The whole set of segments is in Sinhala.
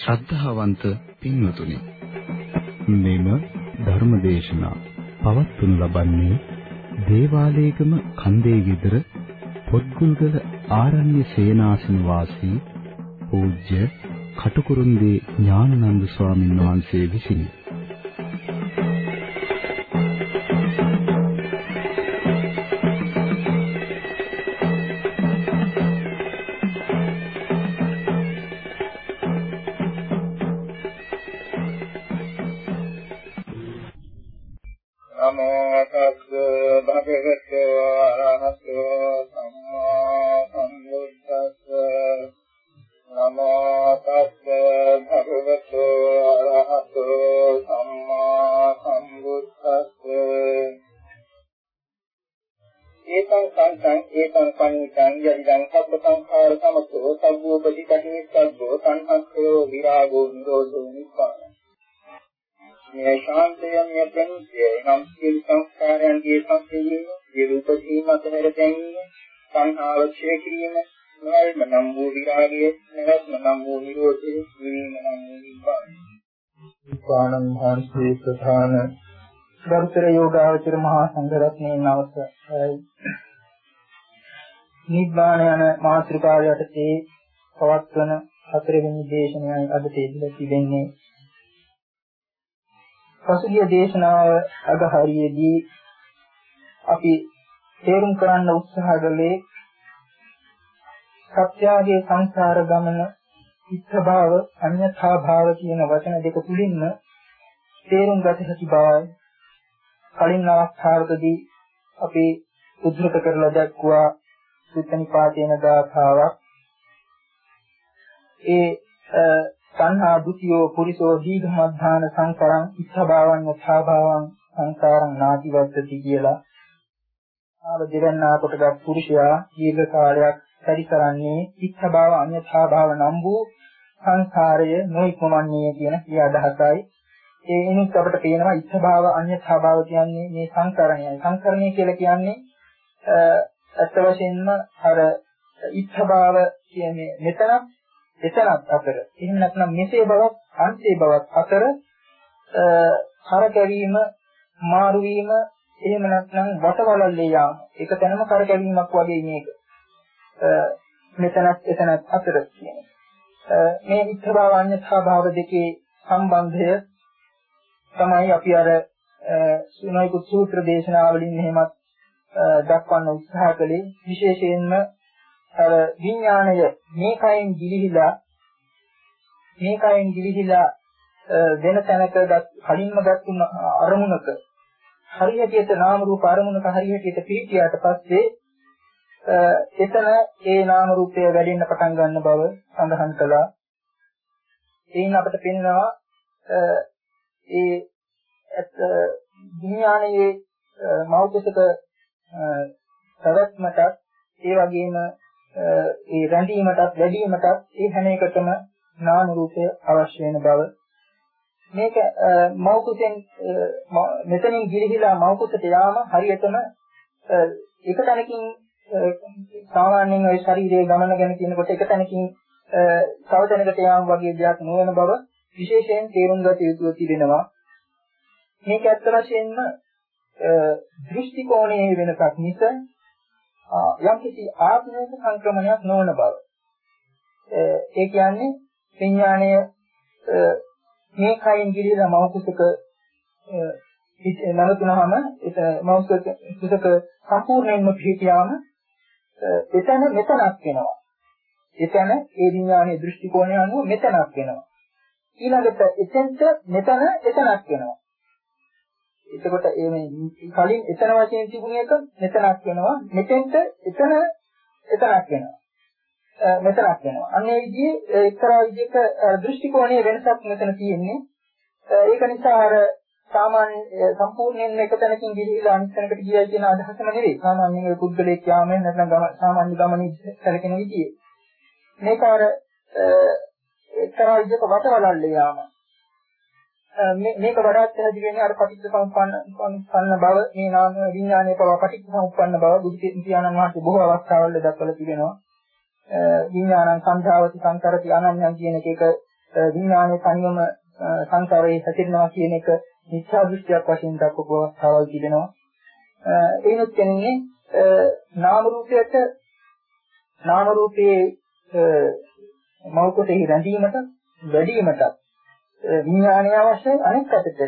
ශ්‍රද්ධාවන්ත පින්වතුනි මෙම ධර්මදේශනා පවත්වනු ලබන්නේ දේවාලයේගම කන්දේ විතර පොත්ගුල්ගල ආරණ්‍ය සේනාසන වාසී පූජ්‍ය කටුකුරුන්දී ඥානනන්ද ස්වාමීන් වහන්සේ විසිනි. මහා සංඝරත්නයේ අවසරයි. නිබ්බාන යන මාතෘකාව යටතේ පවත්වන හතරවෙනි දේශනයයි අද තේදලා තිබෙන්නේ. පසුගිය දේශනාව අගහරියේදී අපි තේරුම් කරන්න උත්සාහ කළේ සත්‍යාගේ සංසාර ගමන ඉත්ත භාව අඤ්ඤථා භාව කියන වචන දෙක තුලින්ම තේරුම් ගත හැකි බවයි කලින් අවස්ථාවකදී අපි උද්දෘත කරලා දැක්වුවා සුත්තනිපාතේන ගාථාවක්. ඒ සංහා දුතියෝ පුරිසෝ දීඝමද්ධාන සංකරං ඉච්ඡාභාවං යථාභාවං සංකාරං නාතිවද්දති කියලා. ආව දෙවන්නා කොටගත් පුරුෂයා දීර්ඝ කාලයක් පරිසරන්නේ ඉච්ඡාභාව අඤ්ඤථාභාව නම් වූ සංසාරය නොඉක්මවන්නේ කියන කී අදහසයි ඒ එනුත් අපිට පේනවා ඉච්ඡාභාව අඤ්ඤථාභාව කියන්නේ මේ සංකරණයයි. සංකරණය කියලා කියන්නේ අත්ත වශයෙන්ම අර ඉච්ඡාභාව කියන්නේ මෙතනත් එතනත් අතර. එහෙම නැත්නම් මෙසේ බවක් අන්සේ බවක් අතර කරකැවීම මාරු වීම එහෙම නැත්නම් වටවලල්ලේ යාම. ඒක තැනම කරකැවීමක් වගේ මේක. මෙතනත් එතනත් අතර කියන්නේ. මේ ඉච්ඡාභාව අඤ්ඤථාභාව දෙකේ සම්බන්ධය තමයි අපි අර සුනයිකුත් සූත්‍ර දේශනාවලින් එහෙමත් දක්වන්න උත්සාහ කළේ විශේෂයෙන්ම අර විඥාණය මේ කයෙන් ගිලිහිලා මේ කයෙන් ගිලිහිලා වෙන තැනක කලින්ම ගත්තුන අරමුණක හරියටියට නාම රූප අරමුණක හරියටියට පිළිකියාට පස්සේ එතන ඒ නාම රූපය වැඩෙන්න පටන් ගන්න බව සඳහන් කළා. එයින් අපිට පෙනෙනවා ඒ විඥානයේ මෞඛික පැවැත්මටත් ඒ වගේම ඒ රැඳීමටත් වැඩිවීමටත් ඒ හැම එකටම නාම රූපය අවශ්‍ය වෙන බව. මේක මෞඛිකෙන් මෙතනින් ගිලිහිලා මෞඛිකට යාම හරියටම එක තැනකින් සාමාන්‍යයෙන් ওই ශරීරයේ ගමන ගැන කියනකොට එක තැනකින් තව තැනකට යාම වගේ දෙයක් නොවන බව විශේෂයෙන් තේරුම් ගත යුතු තිබෙනවා මේක ඇත්ත වශයෙන්ම දෘෂ්ටි කෝණයේ වෙනසක් මිස යම් කිසි ආත්මික සංක්‍රමණයක් නොවන බව. ඒ කියන්නේ විඥාණය මේ කයින් ගිලිලා මෞකසක නවතුනහම ඒක මෞකසක කුසක සම්පූර්ණයෙන්ම පිටියාම එතන මෙතනක් වෙනවා. එතන ඒ විඥානයේ දෘෂ්ටි කෝණය අනුව මෙතනක් වෙනවා. ඊළඟට එතෙන්ට මෙතන එතනක් වෙනවා. එතකොට ඒ මේ කලින් එතන වශයෙන් තිබුණ එක මෙතනක් වෙනවා. මෙතෙන්ට එතන එතනක් වෙනවා. මෙතනක් වෙනවා. අන්න ඒ විදිහේ එක්තරා විදිහක දෘෂ්ටි කෝණයේ වෙනසක් මෙතන තියෙන්නේ. ඒක නිසා අර සාමාන්‍ය සම්පූර්ණයෙන් එක තැනකින් ගිහිලා අනිත් තැනකට ගියයි කියන අදහසම නෙවෙයි. සාමාන්‍යයෙන් ඔය පුද්ගලයෙක් යාමෙන් නැත්නම් සාමාන්‍ය ගමනේ සැලකෙන විදිහේ. මේක අර එක්තරා විදිහක වටවලල්ලේ යාම. මේක වඩාත් පැහැදිලි වෙන්නේ අර පටිච්ච සමුප්පන්න සම්පන්න බව මේ නාම විඥානයේ පව පටිච්ච සමුප්පන්න බව බුදු පියාණන් වහන්සේ බොහෝ අවස්ථාවල දක්වලා තිබෙනවා. විඥානං සංඛාවති සංකරති අනන්‍යං කියන එක විඥානයේ සංයම සංකාරයේ හැසිරෙනවා කියන එක මිත්‍යා දෘෂ්ටියක් වශයෙන් දක්වපු අවස්ථාවල් තිබෙනවා. ඒනොත් කියන්නේ නාම රූපයට නාම රූපයේ මෞකතෙහි රැඳීමට වැඩිවීමට විඥානය අවශ්‍යයි අනෙක් අතට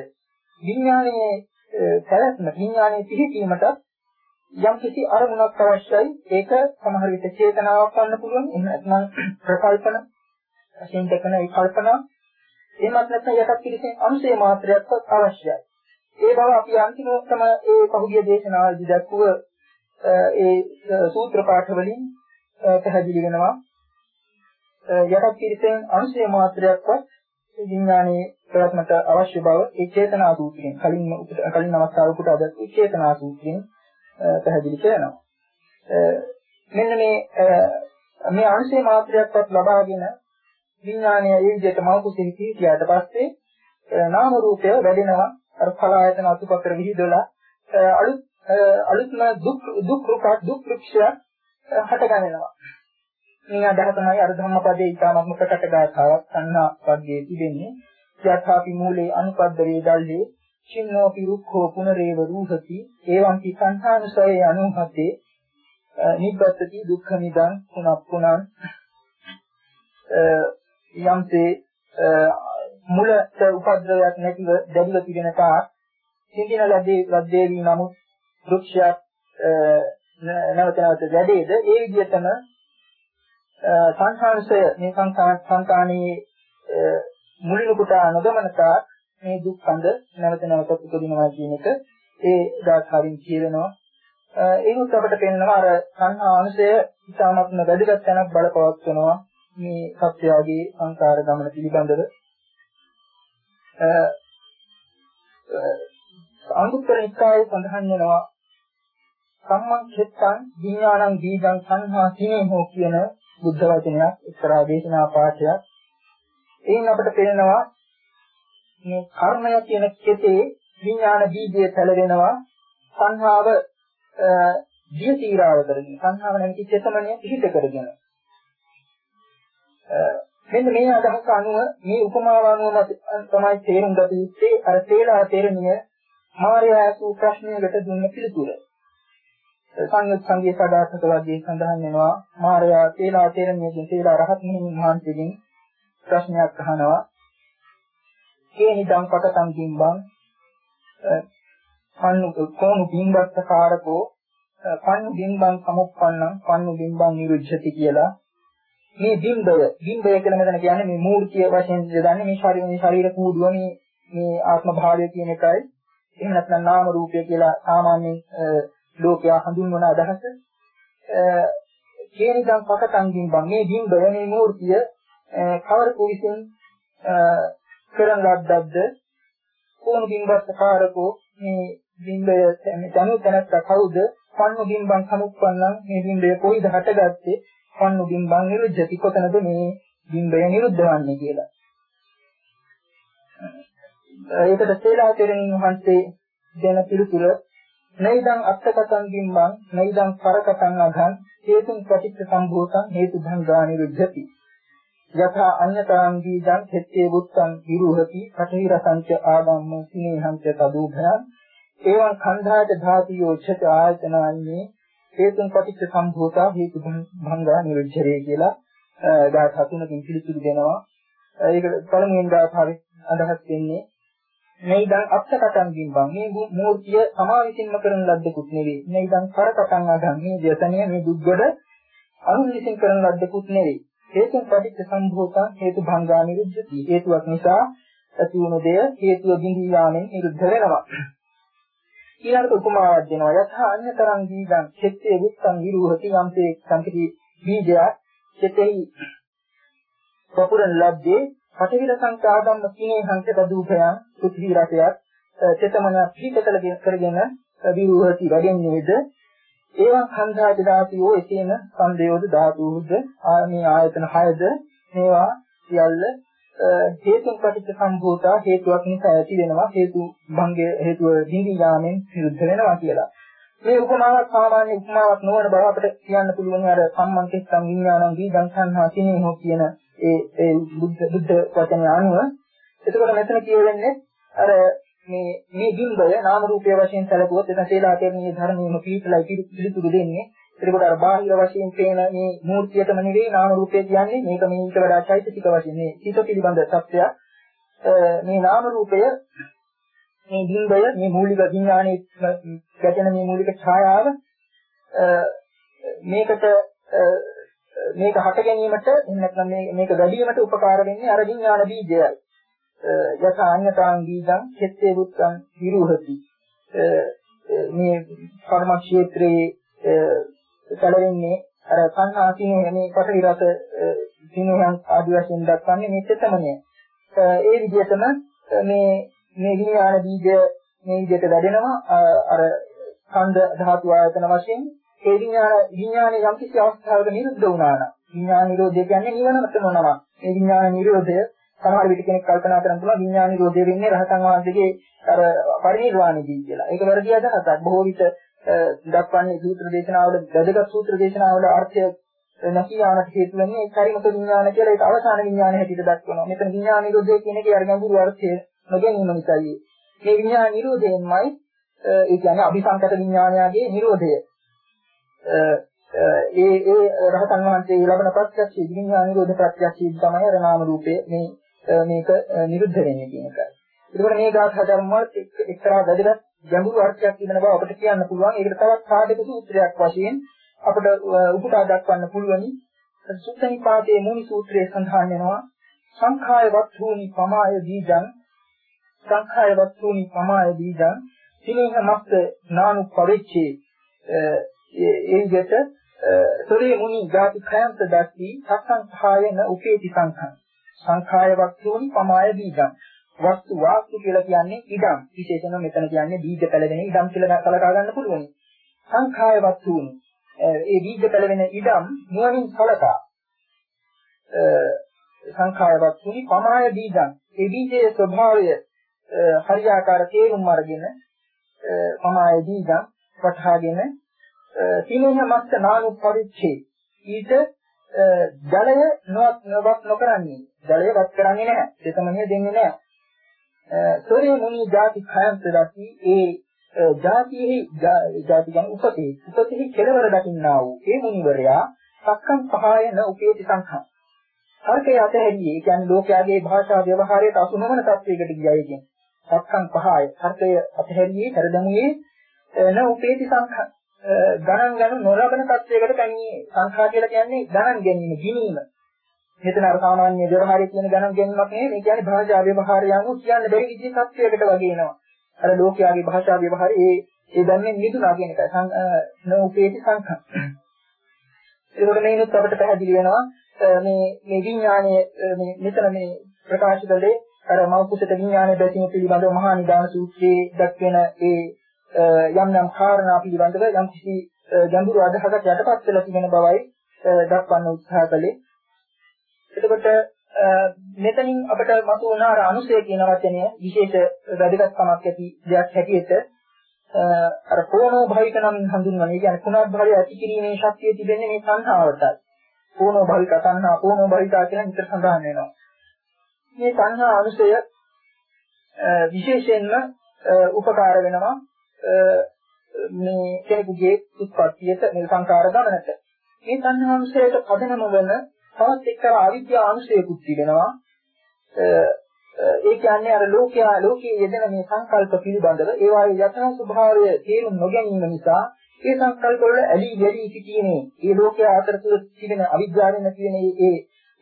විඥානයේ පැවැත්ම විඥානයේ පිහිටීමට යම් කිසි අරමුණක් අවශ්‍යයි ඒක සමහර විට චේතනාවක් වන්න පුළුවන් එහෙම නැත්නම් ප්‍රකල්පන වශයෙන් දක්වන ඒ කල්පනා එහෙමත් නැත්නම් යටත් පිළිසෙන් අංශේ මාත්‍රයක්වත් අවශ්‍යයි. ඒ බව අපි අන්තිමටම ඒ පහුගිය දේශනාවලදී දැක්වුව ඒ සූත්‍ර පාඨ වලින් පැහැදිලි වෙනවා. යටත් පිළිසෙන් අංශේ මාත්‍රයක්වත් විඥානයේ ප්‍රවත්මට අවශ්‍ය බව ඒ චේතනා සූත්‍රයෙන් කලින් කලින් අවස්ථාවකට අද චේතනා සූත්‍රයෙන් පැහැදිලි කරනවා. මෙන්න මේ මේ අංශේ මාත්‍රයක්වත් ලබාගෙන විඥානය ඒ විදිහට මෞකසෙහි පිහිටියාට පස්සේ නාම රූපය වැඩෙනවා අර ඵලායතන අතුපතර විහිදලා අලුත් අලුත්ම දුක් දුක් රූප දුක් වෘක්ෂය හටගන්නවා මේ අදහස තමයි අර ධම්මපදයේ ඊටමත්ම ප්‍රකට ගාථාවක් සංනා පද්‍යයේ තිබෙන්නේ. යථාපි මූලේ අනුපද්ද වේදල්ලේ චින්නෝපි රුක්ඛෝ පුනරේව රූහති. එවං කි සංඛානුසයේ අනුහතේ නිබ්බත්ති දුක්ඛ නිදං පුනප්පුනං යම්සේ මුලට උපද්‍රවයක් නැතිව දැඩිව පිරෙන තාක් සිඳින ලැබේ ලද්දේවි නමුත් වෘක්ෂයක් නැවත නැවත වැඩේද? ඒ විදිහටම සංඛාංශය මේ සංඛාණී මුලිනු කොට නොදමන තාක් මේ දුක් කඳ නැවත නැවත උපදිනවා කියන එක ඒ ගාථාවෙන් කියවෙනවා. ඒකත් අපිට පෙන්නවා අර සංහා අංශය ඉතාමත්ම වැදගත් තැනක් බලපවත්වනවා මේ සත්‍යයගේ සංකාර ගමන පිළිබඳව. අනුත්තර නිකායේ සඳහන් වෙනවා සම්මන් චෙත්තං විඥානං බීජං සංහා සිනේහෝ කියන බුද්ධ වචනයක් එක්තරා දේශනා පාඨයක් එයින් අපට පේනවා මේ කර්මය කියන කෙතේ විඥාන බීජය පැලවෙනවා සංහාව දිය තීරාව කරගෙන සංහාව නැති චේතනය පිහිට කරගෙන මෙන්න මේ අදහස අනුව මේ උපමාව අනුව තමයි තේරුම් ගත යුත්තේ අර තේලා තේරණිය මාර්යාසු ප්‍රශ්නයකට දුන්න පිළිතුර. සංයුත් සංගීත සාධාරණක වර්ගයේ සඳහන් වෙනවා. මාර්යා තේලා තේරණියකින් තේලා රහත් මෙහිමින් වහන්සේගෙන් ප්‍රශ්නයක් අහනවා. කේනිදම් පකටම් කිම්බං? පන්නු කෝණු බිම්බස්ස කාරකෝ පන්නු බිම්බං සමුප්පන්නං පන්නු බිම්බං නිරුද්ධති කියලා. මේ බිම්බය බිම්බය කියලා මෙතන කියන්නේ මේ මූර්තිය වශයෙන් දන්නේ මේ ශරීර මේ ශරීර කූඩුව මේ මේ ආත්ම භාවය කියන එකයි. එහෙම නැත්නම් නාම රූපය කියලා සාමාන්‍ය ලෝකයා හඳුන්වන අදහස කේනිදම් පකටන් බිම්බන් මේ බිම්බය මේ මූර්තිය කවර කුවිසින් කරන ලද්දක්ද? කොහොම බිම්බස්ස කාරකෝ? මේ බිම්බය මේ තනු තනත්ත කවුද? පන්නු බිම්බන් සමුප්පන්නන් මේ බිම්බය කොයිද හටගත්තේ? පන්නු බිම්බං නිරුද්ධති කොතනද මේ බිම්බය නිරුද්ධ වන්නේ කියලා. ඒකට සේලා තෙරණින් වහන්සේ දෙන පිළිතුර නයිදං අත්තකතං බිම්බං නයිදං කරකතං අඝං හේතුන් ප්‍රතිච්ඡ සම්භූතං හේතු භංගා නිරුද්ධති. යථා අඤ්‍යතරං දීජං හෙත්තේ බුත්තං විරුහති කඨි රසංච ආගම්ම සිනේහං ච තදූභයං එවං khණ්ඩාච ධාතියෝ ච ආයතනාන්නේ හේතුන් පටිච්ච සම්භූතා හේතු භංගා නිරුද්ධරේ කියලා ගාථා තුනකින් පිළිතුරු දෙනවා. ඒක පළමුවෙන් ගාථාවේ අදහස් වෙන්නේ නේදන් අත්තකටන් ගින්බන් මේ මූර්තිය සමාවිසින්ම කරන ලද්දකුත් නෙවෙයි. නේදන් කරකටන් අගන් මේ දේශනය මේ දුක්ගොඩ අනුන් විසින් කරන ලද්දකුත් නෙවෙයි. හේතුන් පටිච්ච සම්භූතා හේතු භංගා නිරුද්ධති. හේතුවක් නිසා ඇති වුණු දෙය හේතුව බිඳී යාමෙන් නිරුද්ධ වෙනවා. ඊළඟට උපමාවක් දෙනවා යථා අඤ්‍යතරං බීජං චෙත්තේ විත්තං විරුහති යම්තේ සම්පති බීජයක් චෙතෙහි පපුරන ලබ්ධේ පටිවිල සංකාදම්ම කිනේ හංස දූපයන් පෘථිවි රටයක් චෙතමන පිටකල කරගෙන විරුහති වැඩෙන්නේද? ඒවන් හන්දාති ධාතියෝ එසේම සංදේයෝද ධාතුහුද මේ ආයතන 6ද මේවා සියල්ල හේතුන් පටිච්ච සම්භූතා හේතුවක් නිසා ඇති වෙනවා. හේතු භංගය හේතුව දිවි යාමෙන් විරුද්ධ වෙනවා කියලා. මේ උපමාවක් සාමාන්‍ය උපමාවක් නොවන බව අපිට කියන්න පුළුවන් අර සම්මන්තිස්සම් විඥානං දීගං සංහා කිනේහෝ කියන ඒ ඒ බුද්ධ බුද්ධ වචනය අනුව. එතකොට මෙතන කියවෙන්නේ අර මේ මේ බිම්බය නාම රූපය වශයෙන් සැලකුවොත් එතන සේලාකර්ණීය ධර්මයේම පිළිතුරයි පිළිතුරු දෙන්නේ. එතකොට අර බාහිර වශයෙන් පේන මේ මූර්තියටම නෙවෙයි නාම රූපය කියන්නේ මේක මේ ඊට වඩා චෛතසික වශයෙන් මේ සිත පිළිබඳ සත්‍යයක්. මේ නාම රූපය මේ බිම්බය මේ මූලික විඥානයේ ගැටෙන මේ මූලික ඡායාව මේකට මේක හට ගැනීමට නැත්නම් මේක වැඩි වීමට උපකාර වෙන්නේ අර විඥාන බීජයයි. යත අඤ්ඤතාං බීජං චෙත්තේ බුත්තං විරුහති. මේ කර්ම ක්ෂේත්‍රයේ සැලෙන්නේ අර සංහාසිනේ මේ පටවි රස සිනහයන් ආදි වශයෙන් දක්වන්නේ මේ චේතමනය. ඒ විදිහටම මේ මේ විඥාන බීජ මේ විදිහට වැඩෙනවා. අර ඛණ්ඩ ධාතු ආයතන වශයෙන් ඒ විඥාන විඥානයේ යම් කිසි අවස්ථාවක නිරුද්ධ වුණා නම් විඥාන නිරෝධය කියන්නේ නිවනට මොනවා මේ විඥාන නිරෝධය සමහර විට කෙනෙක් කල්පනා කරන්න පුළුවන් විඥාන නිරෝධය වෙන්නේ රහතන් වහන්සේගේ අර පරිනිර්වාණයදී කියලා. ඒක වැරදි අදහසක්. බොහෝ විට දක්වන්නේ සූත්‍ර දේශනාවල වැදගත් සූත්‍ර දේශනාවල අර්ථය නැති යාමට හේතු වෙන්නේ ඒ පරිමත විඥාන කියලා ඒක අවසාන විඥාන හැටියට දක්වනවා. මෙතන විඥාන නිරෝධය කියන එකේ අර ගැඹුරු අර්ථය නොගැනීම නිසායි. මේ විඥාන නිරෝධයෙන්මයි ඒ කියන්නේ අபிසංකත විඥානයගේ නිරෝධය. ඒ ඒ රහතන් වහන්සේ ලබන ප්‍රත්‍යක්ෂ විඥාන නිරෝධ ප්‍රත්‍යක්ෂය තමයි අර නාම රූපේ මේ මේක නිරුද්ධ වෙන්නේ කියන එකයි. ඒකෝර මේ ගාථා ධර්ම වල එක්තරා වැදගත් ගැඹුරු අර්ථයක් තිබෙන බව අපිට කියන්න පුළුවන්. ඒකට තවත් සාධක සූත්‍රයක් වශයෙන් අපිට උපුටා දක්වන්න පුළුවනි. සුත්තනිපාතයේ මුනි සූත්‍රයේ සඳහන් වෙනවා සංඛාය වත්තුනි පමාය බීජං සංඛාය වත්තුනි පමාය බීජං සිනේහ මස්ත නානු පරිච්ඡේ ඒ විදිහට සොරේ මුනි ධාතු khයන්ත දස්සී සක්සංඛායන උපේති සංඛං සංඛාය වත්තුනි පමාය බීජං වස්තු වාස්තු කියලා කියන්නේ ඉඩම්. විශේෂයෙන්ම මෙතන කියන්නේ බීජ පැලවෙන ඉඩම් කියලා කලකා ගන්න පුළුවන්. සංඛාය වස්තුනි. ඒ බීජ පැලවෙන ඉඩම් නුවණින් කලකා. සංඛාය වස්තුනි පමාය බීජං. ඒ බීජයේ ස්වභාවය හරියාකාර තේරුම් අරගෙන පමාය බීජං වටහාගෙන තිනෙන මත්ත නානු පරිච්ඡේ. ඊට ජලය නොවත් නොකරන්නේ. ජලය වත් කරන්නේ නැහැ. දෙතමනේ දෙන්නේ නැහැ. සෝරේ මුනි ಜಾති khayam සදති ඒ ಜಾතිෙහි ಜಾති ගැන උපතේ. උපතෙහි කෙලවර දකින්නා වූ ඒ මුනිවරයා සක්කම් පහයන උපේති සංඛා. අර්ථය අතහැරියේ. ඒ කියන්නේ ලෝකයාගේ භාෂා ව්‍යවහාරයට අසු නොවන තත්වයකට ගියයි කියන්නේ. සක්කම් පහය. අර්ථය අතහැරියේ පෙරදමුවේ න උපේති සංඛා. ගණන් ගන්න නොලබන තත්වයකට පැමිණි සංඛා කියලා කියන්නේ ගණන් ගැනීම ගිනීම මෙතන අර සාමාන්‍ය ව්‍යවහාරයේ කියන ගණන් ගැනීමක් නෙවෙයි මේ කියන්නේ භාෂා ව්‍යවහාරය අනුව කියන්න බැරි විදිහේ සත්‍යයකට වගේ එනවා. අර ලෝකයාගේ භාෂා ව්‍යවහාරය ඒ ඒ දැන්නේ නිදුනා කියන එකයි. නෝපේති සංඛා. ඒකට මේනොත් අපිට පැහැදිලි වෙනවා මේ මේ විඥානය මේ මෙතන මේ ප්‍රකාශ කළේ අර මෞඛුසක විඥානයේ බැසීම පිළිබඳව මහා නිදාන සූත්‍රයේ දක්වන ඒ යම් යම් කාරණා පිළිබඳව යම් කිසි ගැඹුරු අදහසක් යටපත් වෙලා තිබෙන බවයි දක්වන්න උත්සාහ කළේ. එතකොට මෙතනින් අපිට මතුවන අර අනුසය කියන වචනය විශේෂ වැදගත්කමක් ඇති දෙයක් හැටියට අර කෝණෝ භවික නම් හඳුන්වන්නේ. ඒ කියන්නේ කුණක් භවය ඇති කිරීමේ ශක්තිය තිබෙන්නේ මේ සංහාවටයි. කෝණෝ භවික සංහා කෝණෝ භවිකා කියන විතර සඳහන් වෙනවා. මේ සංහා අනුසය විශේෂයෙන්ම උපකාර වෙනවා මේ කෙනෙකුගේ උත්පත්තියට මේ සංකාර ගමනට. මේ සංහාංශයට පදනම වන තවත් එක්තරා අවිද්‍යා අංශයකුත් තිබෙනවා. ඒ කියන්නේ අර ලෝකයා ලෝකයේ යෙදෙන මේ සංකල්ප පිළිබඳව ඒවායේ යථා ස්වභාවය තේරුම් නොගැනීම නිසා ඒ සංකල්ප වල ඇලී ගැලී සිටීමේ ඒ ලෝකයා අතර තුල තිබෙන අවිද්‍යාවෙන් තියෙන ඒ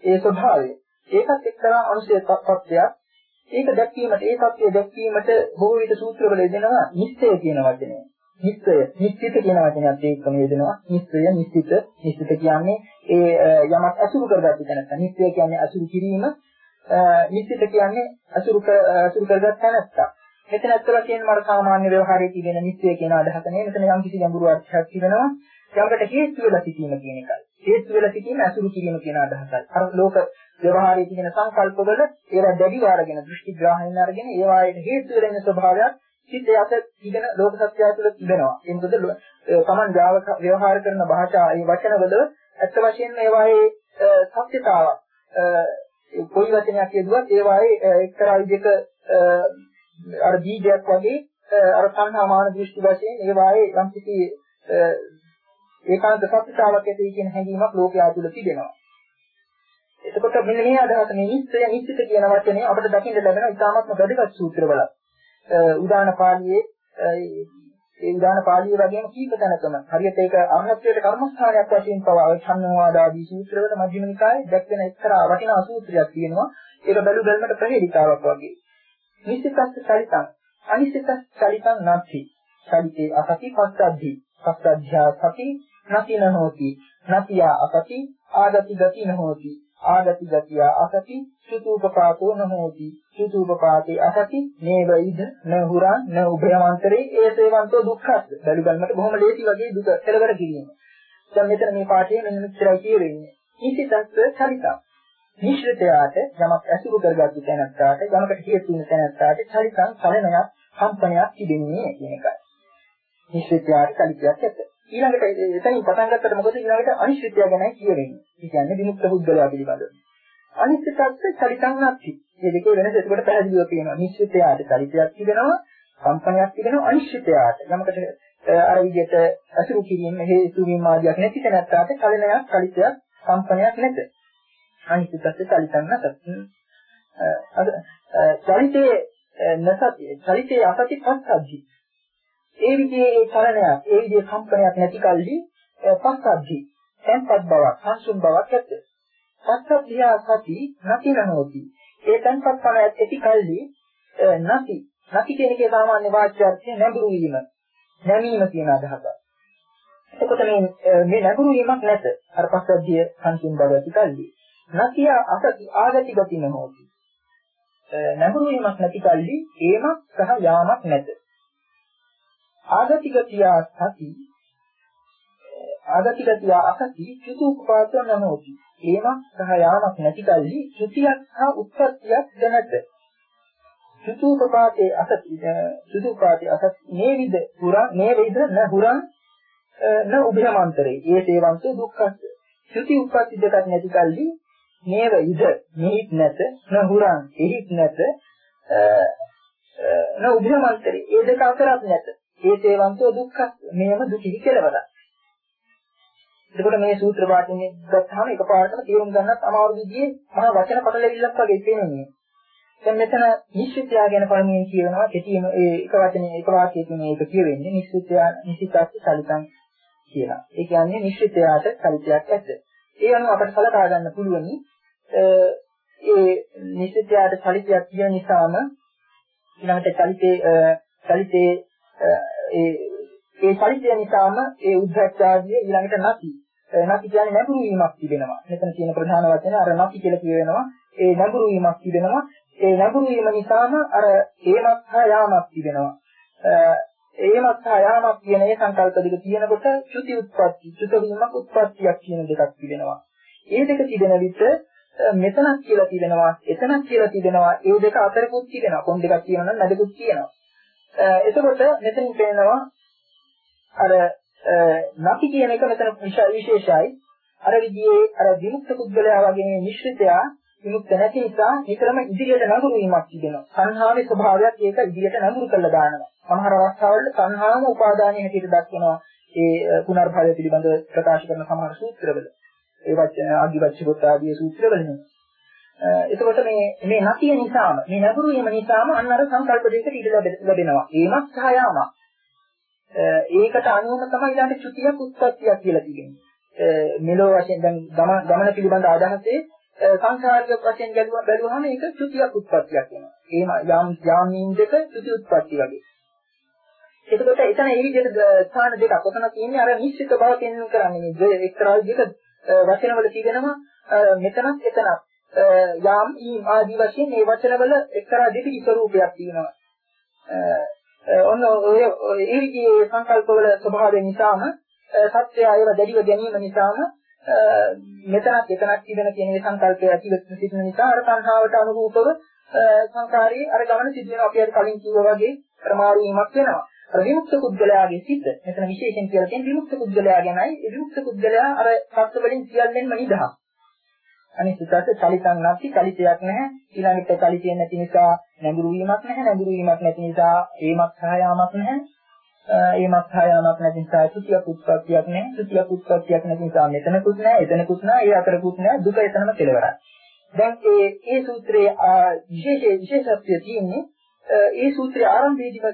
ඒ ස්වභාවය ඒකත් එක්තරා අංශයක් ඒක දැක්වීමට ඒ සත්‍ය දැක්වීමට බොහෝ විට සූත්‍රවල යෙදෙනවා නිශ්චය කියන වචනය. නිශ්චය නිශ්චිත කියන වචනයත් ඒකම යෙදෙනවා නිශ්චය නිශ්චිත නිශ්චිත කියන්නේ ඒ යමක් අසුරු කරගත්ත තැනත්ත නිශ්චය කියන්නේ අසුරු කිරීම නිශ්චිත කියන්නේ අසුරු අසුරු කරගත්ත තැනත්ත මෙතන ඇත්තට කියන්නේ මර සාමාන්‍ය ව්‍යවහාරයේ තියෙන නිශ්චය කියන අදහස නෙවෙයි මෙතන යම් කිසි ගැඹුරු අර්ථයක් තිබෙනවා යමකට හේතු වෙලා සිටීම කියන එකයි. හේතු වෙලා සිටීම ඇසුරු කිරීම කියන අදහසයි. අර ලෝක ව්‍යවහාරයේ තියෙන සංකල්පවල ඒවා දැඩිව අරගෙන දෘෂ්ටි ග්‍රහණයෙන් අරගෙන ඒවායේ හේතු වෙලා ඉන්න ස්වභාවයක් සිත් යත තිබෙන ලෝක සත්‍යය තුළ තිබෙනවා. ඒ මොකද තමන් ව්‍යවහාර කරන භාෂා ඒ වචනවල ඇත්ත වශයෙන්ම ඒවායේ සත්‍යතාවක් කොයි වචනයක් කියදුවත් ඒවායේ එක්තරා විදිහක අර බීජයක් වගේ අර සංහාමාන දෘෂ්ටි වශයෙන් ඒවායේ යම් කිසි ඒකාන්ත සත්‍යතාවක් ඇති කියන හැඟීමක් ලෝකයා තුළ තිබෙනවා. එතකොට මෙන්න මේ අදහස මේ නිශ්චය නිශ්චිත කියන වචනේ අපිට දකින්න ලැබෙන ඉතාමත්ම වැදගත් සූත්‍රවල. උදාන පාළියේ ඒ උදාන පාළියේ වගේම කීප තැනකම හරියට ඒක අරහත්ත්වයට කර්මස්ථානයක් වශයෙන් පවා ඡන්නවාදාදී සූත්‍රවල මධ්‍යම නිකායේ දැක්වෙන එක්තරා වටිනා සූත්‍රයක් තියෙනවා. ඒක බැලු බැලමට ප්‍රහේලිකාවක් වගේ. නිශ්චිතස්ස චරිතං අනිශ්චිතස්ස චරිතං නැති. චරිතේ අසති පස්සද්ධි. පස්සද්ධ්‍යා සති නතින හෝති නතියා අසති ආගති ගති නහෝති ආගති ගතිය අසති චුතූපපාතෝ නහෝති. චුතූපපාතේ අසති නේව ඉද නහුරං න උභයමන්තරේ ඒසේවන්තෝ දුක්ඛස්ස. බැලු ගන්නට බොහොම ලේසි වගේ දුක කෙලවර කිරීම. දැන් මෙතන මේ පාඩේ මෙන්න මෙච්චරයි කියවෙන්නේ. නිසිතස්ස චරිතං නිශ්චිතයාට යමක් ඇසුරු කරගත්තු තැනත්තාට යමකට හේතු වෙන තැනත්තාට චරිතං චලනයක් කම්පනයක් තිබෙන්නේ කියන එකයි. නිශ්චිතයාට චලිතයක් ඇත. ඊළඟට එතනින් පටන් ගත්තට මොකද ඊළඟට අනිශ්චිතය ගැනයි කියවෙන්නේ. ඒ කියන්නේ විමුක්ත පුද්ගලයා පිළිබඳව. අනිශ්චිතත්ව චරිතං නැති. මේ දෙකේ වෙනස එතකොට පැහැදිලිව තියෙනවා. නිශ්චිතයාට චරිතයක් තිබෙනවා, කම්පනයක් තිබෙනවා අනිශ්චිතයාට. යමකට අර විදිහට අසුරු කිරීම හේතු වීම ආදියක් නැති තැනට චලනයක්, චලිතයක්, කම්පනයක් නැත. අනිශ්චිතත්ව චලිතං නැත. අද චරිතේ නැසති චරිතේ අසති පස්සද්ධි ඒ විදිහේ ඒ චලනයක්, ඒ විදිහේ කම්පනයක් නැති කල්හි පස්සද්ධි, tempat බවක්, සංසුන් බවක් ඇත. පස්සද්ධිය සති නැති නනෝති. ඒ tempat පන ඇති කල්හි නැති, නැති කියන එකේ සාමාන්‍ය වාක්‍යාර්ථය නැඹුරු වීම, නැමීම කියන අදහස. එතකොට මේ මේ නැඹුරු වීමක් නැත. අර පස්සද්ධිය සංසුන් බව ඇති කල්හි. නැතිය අසති ආගති ගති නහෝති. නැඹුරු වීමක් නැති කල්හි ඒමක් සහ යාමක් නැත. ආගතිගතිය සති ආගතිගතිය අසති චුතුප්පාතෝ නමෝති. ඒමක් සහ යාමක් නැති කල්හි චුතියක් සහ උත්පත්තියක් දැනත චුතුප්පාතේ අසති චුතුප්පාතේ අසති. මේ විද පුරා මේ විද න හුරං න උභයමන්තරේ. ඒ සේවන්තෝ දුක්ඛස්ස. චුති උත්පත්ති දෙකක් නැති කල්හි මේව ඉද මෙහිත් නැත න හුරං එහිත් නැත න උභයමන්තරේ. ඒ දෙක අතරත් නැත. ඒ සේවන්තෝ දුක්ඛ මේම දුකෙහි කෙලවරක්. එතකොට මේ සූත්‍ර පාඨයෙන් ගත්තාම එකපාරටම තේරුම් ගන්නත් අමාරු විදිහේ මහා වචන පටලැවිල්ලක් වගේ පේන්නේ. දැන් මෙතන නිශ්චිතය ගැන පළමුවෙන් කියනවා කෙටිම ඒ එක වචනේ එක වාක්‍යයකින් මේක කියවෙන්නේ නිශ්චිතය නිශ්චිතස්ස චලිතං කියලා. ඒ කියන්නේ නිශ්චිතයට චලිතයක් ඇත. ඒ අනුව අපට සලකා ගන්න පුළුවනි ඒ නිශ්චිතයට චලිතයක් කියන නිසාම ඊළඟට චලිතේ චලිතේ ඒ ඒ චරිතය නිසාම ඒ උද්ධච්චාදිය ඊළඟට නැති නැති කියන්නේ නැඹුරු වීමක් තිබෙනවා. මෙතන තියෙන ප්‍රධාන වචනේ අර නැති කියලා කියවෙනවා. ඒ නැඹුරු වීමක් තිබෙනවා. ඒ නැඹුරු වීම නිසාම අර ඒමත් හා යාමක් තිබෙනවා. ඒමත් හා යාමක් කියන ඒ සංකල්ප දෙක තියෙනකොට චුති උත්පත්ති, චුත වීමක් උත්පත්තියක් කියන දෙකක් තිබෙනවා. ඒ දෙක තිබෙන විට මෙතනක් කියලා තිබෙනවා, එතනක් කියලා තිබෙනවා. ඒ දෙක අතරකුත් තිබෙනවා. කොන් දෙකක් කියනවා නම් නැදකුත් කියනවා. එතකොට මෙතනින් පේනවා අර නැති කියන එක මෙතන විශේෂයි. අර විදිහේ අර විමුක්ත පුද්ගලයා වගේ මිශ්‍රිතයා විමුක්ත නැති නිසා නිතරම ඉදිරියට නඟුරු වීමක් තිබෙනවා. සංහාවේ ස්වභාවයක් ඒක ඉදිරියට නඟුරු කරලා දානවා. සමහර අවස්ථාවල සංහාවම උපාදානයේ හැටියට දක්වනවා. ඒ පුනර්භවය පිළිබඳව ප්‍රකාශ කරන සමහර සූත්‍රවල. ඒ වචන ආදිවච්ඡගත ආදී සූත්‍රවලනේ. එතකොට මේ මේ නැතිය නිසාම මේ නැඹුරු වීම නිසාම අන්න අර සංකල්ප දෙකට ඉඩ ලැබෙනවා. ඒමත් සහ යාමක්. ඒකට අනුවම තමයි ඊළඟ චුතියක් උත්පත්තියක් කියලා කියන්නේ. මෙලෝ වශයෙන් දැන් ගමන පිළිබඳ අදහසේ සංසාරික වශයෙන් ගැලුවා බැලුවහම ඒක චුතියක් උත්පත්තියක් වෙනවා. එහෙම යම් යාමීන් දෙක චුති උත්පත්ති වගේ. එතකොට එතන ඒ විදිහට ස්ථාන දෙකක්. ඔතන තියෙන්නේ අර නිශ්චිත බව පෙන්වන්න කරන්නේ. මේ එක්තරා විදිහක වචනවල තිබෙනවා මෙතනත් එතනත් යාම් ඊම් ආදී වශයෙන් මේ වචනවල එක්තරා දෙපිඩි ස්වරූපයක් තියෙනවා. ඔන්න ඔය ඒ විදිහේ සංකල්පවල ස්වභාවය නිසාම සත්‍යය ඒව දැඩිව ගැනීම නිසාම මෙතනක් එතනක් තිබෙන කියන මේ සංකල්පය ඇතිව සිටින නිසා අර සංහාවට අනුරූපව සංකාරී අර ගමන සිද්ධ වෙනවා අපි අර කලින් කිව්වා වගේ ප්‍රමාරු වීමක් වෙනවා. අර විමුක්ත පුද්ගලයාගේ සිත මෙතන විශේෂයෙන් කියලා තියෙන විමුක්ත පුද්ගලයා ගැනයි ඒ විමුක්ත පුද්ගලයා අර සත්‍ය වලින් සියල්ලෙන්ම නිදහස්. අනිත් සිතට චලිතක් නැති චලිතයක් නැහැ. ඊළඟට චලිතය නැති නිසා නැඹුරු වීමක් නැහැ නැඹුරු වීමක් නැති නිසා ඒමක් සහයාමක් නැහැ. ඒමක් සහයාමක් නැති නිසා සුතියක් උත්පත්තියක් නැහැ. සුතියක් උත්පත්තියක් නැති නිසා මෙතනකුත් නැහැ එතනකුත් නැහැ ඒ අතරකුත් නැහැ. දුක එතනම කෙලවරයි. දැන් ඒ ඒ සූත්‍රයේ විශේෂ විශේෂත්වය තියෙන්නේ ඒ සූත්‍රයේ ආරම්භයේදී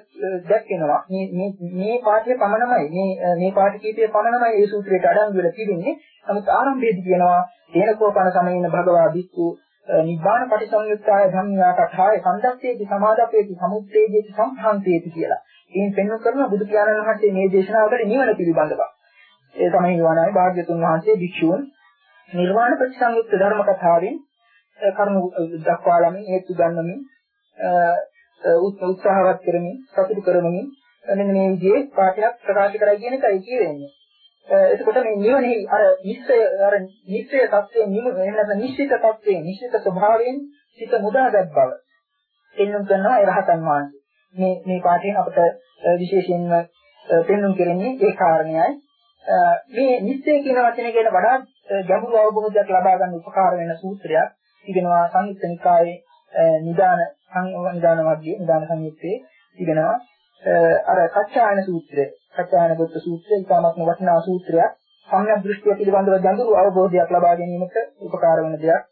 දැක්වෙනවා මේ මේ මේ පාඨය පමණමයි මේ මේ පාඨ කීපය පමණමයි ඒ සූත්‍රයට අඩංගු වෙලා තිබෙන්නේ නමුත් ආරම්භයේදී කියනවා තේනකෝපන සමයින භගවා විස්සු නිබ්බාන පටිසංයුක්තාය ධම්මියා කඨාය සම්දස්සේති සමාදපේති සමුත්තේජේති සම්භාන්තේති කියලා. ඉන් පෙන්වු කරන බුදු පියාණන් වහන්සේ මේ දේශනාවකට නිවන පිළිබඳව. ඒ තමයි නිවනයි භාග්‍යතුන් වහන්සේ භික්ෂූන් නිර්වාණ ප්‍රතිසංයුක්ත ධර්ම කතාවෙන් කරුණු දක්වා ළමින් හේතු ගන්නමින් උත්සාහවත් කරමින් සතුටු කරමින් මෙන්න මේ විදිහේ පාඩයක් ප්‍රකාශ කරයි කියන එකයි කියවෙන්නේ. එතකොට මේ නිවනේ අර නිශ්චය අර නිශ්චය தත්වයෙන් නිම එහෙම නැත්නම් නිශ්චිත தත්වයෙන් නිශ්චිත ස්වභාවයෙන් සිත මුදාගත් බව පෙන්වන්න කරනවා ඒ රහතන් වහන්සේ. මේ මේ පාඩයෙන් අපිට විශේෂයෙන්ම පෙන්වන්න කරන්නේ ඒ කාරණයයි. මේ නිශ්චය කියන වචනේ කියන වඩා ගැඹුරු අවබෝධයක් ලබා ගන්න උපකාර වෙන සූත්‍රයක් තිබෙනවා සංයුත්ත නිකායේ නිදාන සංවිධාන වර්ගයේ නිදාන සංයුත්තේ තිබෙනවා අර කච්චායන සූත්‍රය සත්‍යයන බුද්ධ සූත්‍රය ඉතාමත්ම වටිනා සූත්‍රයක්. සම්‍යක් දෘෂ්ටිය පිළිබඳව ගැඹුරු අවබෝධයක් ලබා ගැනීමට උපකාර වන දෙයක්.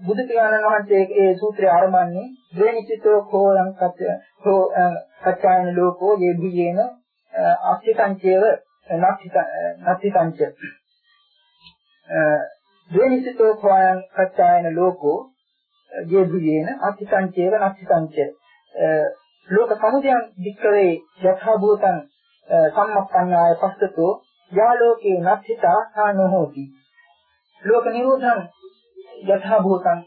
බුදු පියාණන් වහන්සේ ඒ සූත්‍රය ආරම්භන්නේ ද්වේනිචිතෝ කෝයං කච්ච කෝ සත්‍යයන ලෝකෝ යෙදියේන අක්ෂිතංචේව නක්ෂිතංච ද්වේනිචිතෝ කෝයං සත්‍යයන ලෝකෝ යෙදියේන අක්ෂිතංචේව නක්ෂිතංච ලෝක සමුදයන් වික්‍රේ යථා භූතං සම්මප්පඤ්ඤාය පස්සතෝ යාලෝකේ නත්ථිතා සානෝහෝති ලෝක නිරෝධං යථා භූතං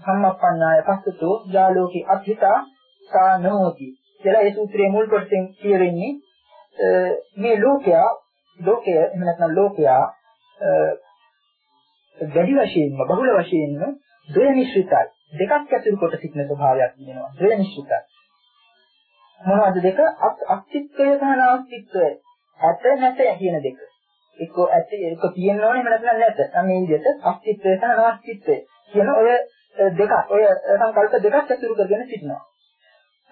සම්මප්පඤ්ඤාය පස්සතෝ යාලෝකේ අත්ථිතා සානෝහෝති කියලා ඒ සූත්‍රයේ මුල් කොටසෙන් කියවෙන්නේ මේ ලෝකයා ලෝකය එහෙම නැත්නම් ලෝකයා වැඩි වශයෙන්ම බහුල වශයෙන්ම ද්වය නිශ්චිතයි දෙකක් ඇතුළු කොට සිටින ස්වභාවයක් තියෙනවා. ද්වය නිශ්චිතයි. මොනවද දෙක? අස්තිත්වය සහ නාස්තිත්වය. ඇත නැත කියන දෙක. එක්ක ඇත එක්ක තියෙන්න ඕනේ නැත්නම් නැත. මේ විදිහට අස්තිත්වය සහ නාස්තිත්වය කියන ඔය දෙක ඔය සංකල්ප දෙකක් ඇතුළු කරගෙන සිටිනවා.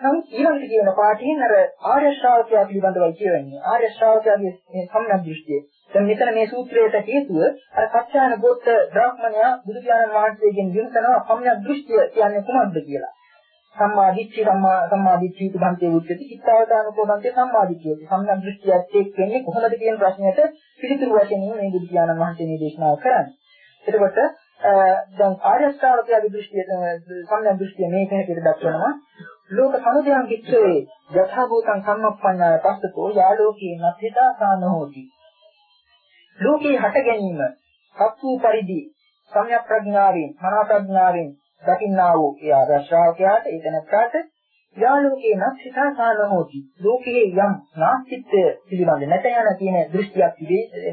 නමුත් ඊළඟට කියන පාඨයෙන් අර ආර්ය ශ්‍රාවකයා පිළිබඳවයි කියවෙන්නේ ආර්ය ශ්‍රාවකයාගේ මේ සම්‍යක් දෘෂ්ටිය දැන් මෙතන මේ සූත්‍රයට හේතුව අර සත්‍යාන ගෝත්‍ර බ්‍රාහ්මණයා බුදු පියාණන් වහන්සේගෙන් විමසනවා සම්‍යක් දෘෂ්ටිය කියන්නේ කුමක්ද කියලා සම්මා දිට්ඨි සම්මා සම්මා දිට්ඨි උපන්තේ උච්චති චිත්තාවතාන උපන්තේ සම්මා දිට්ඨිය. සම්මා දෘෂ්ටියත් එක්ක වෙන්නේ කොහොමද කියන ප්‍රශ්නයට පිළිතුරු වශයෙන් මේ බුදු පියාණන් වහන්සේ මේ දේශනාව කරන්නේ. එතකොට දැන් ආර්ය ශ්‍රාවකයාගේ දෘෂ්ටිය සම්මා දෘෂ්ටිය මේක හැටියට දක්වනවා. ලෝක සමුදයන් කිච්චේ යථා භූතං සම්මප්පඤ්ඤාය පස්සතෝ යාලෝකේ නත්ථිතා සානහෝති. ලෝකේ හට ගැනීම සත්තු පරිදි සම්‍යක් ප්‍රඥාවෙන් මනා ප්‍රඥාවෙන් දකින්නා වූ ඒ ආර්ය ශ්‍රාවකයාට ඒක නැත්තාට යාලෝකේ නක්ෂිතාසාන හෝති. ලෝකයේ යම් නාස්තිත්වය පිළිබඳ නැත යන කියන දෘෂ්ටියක්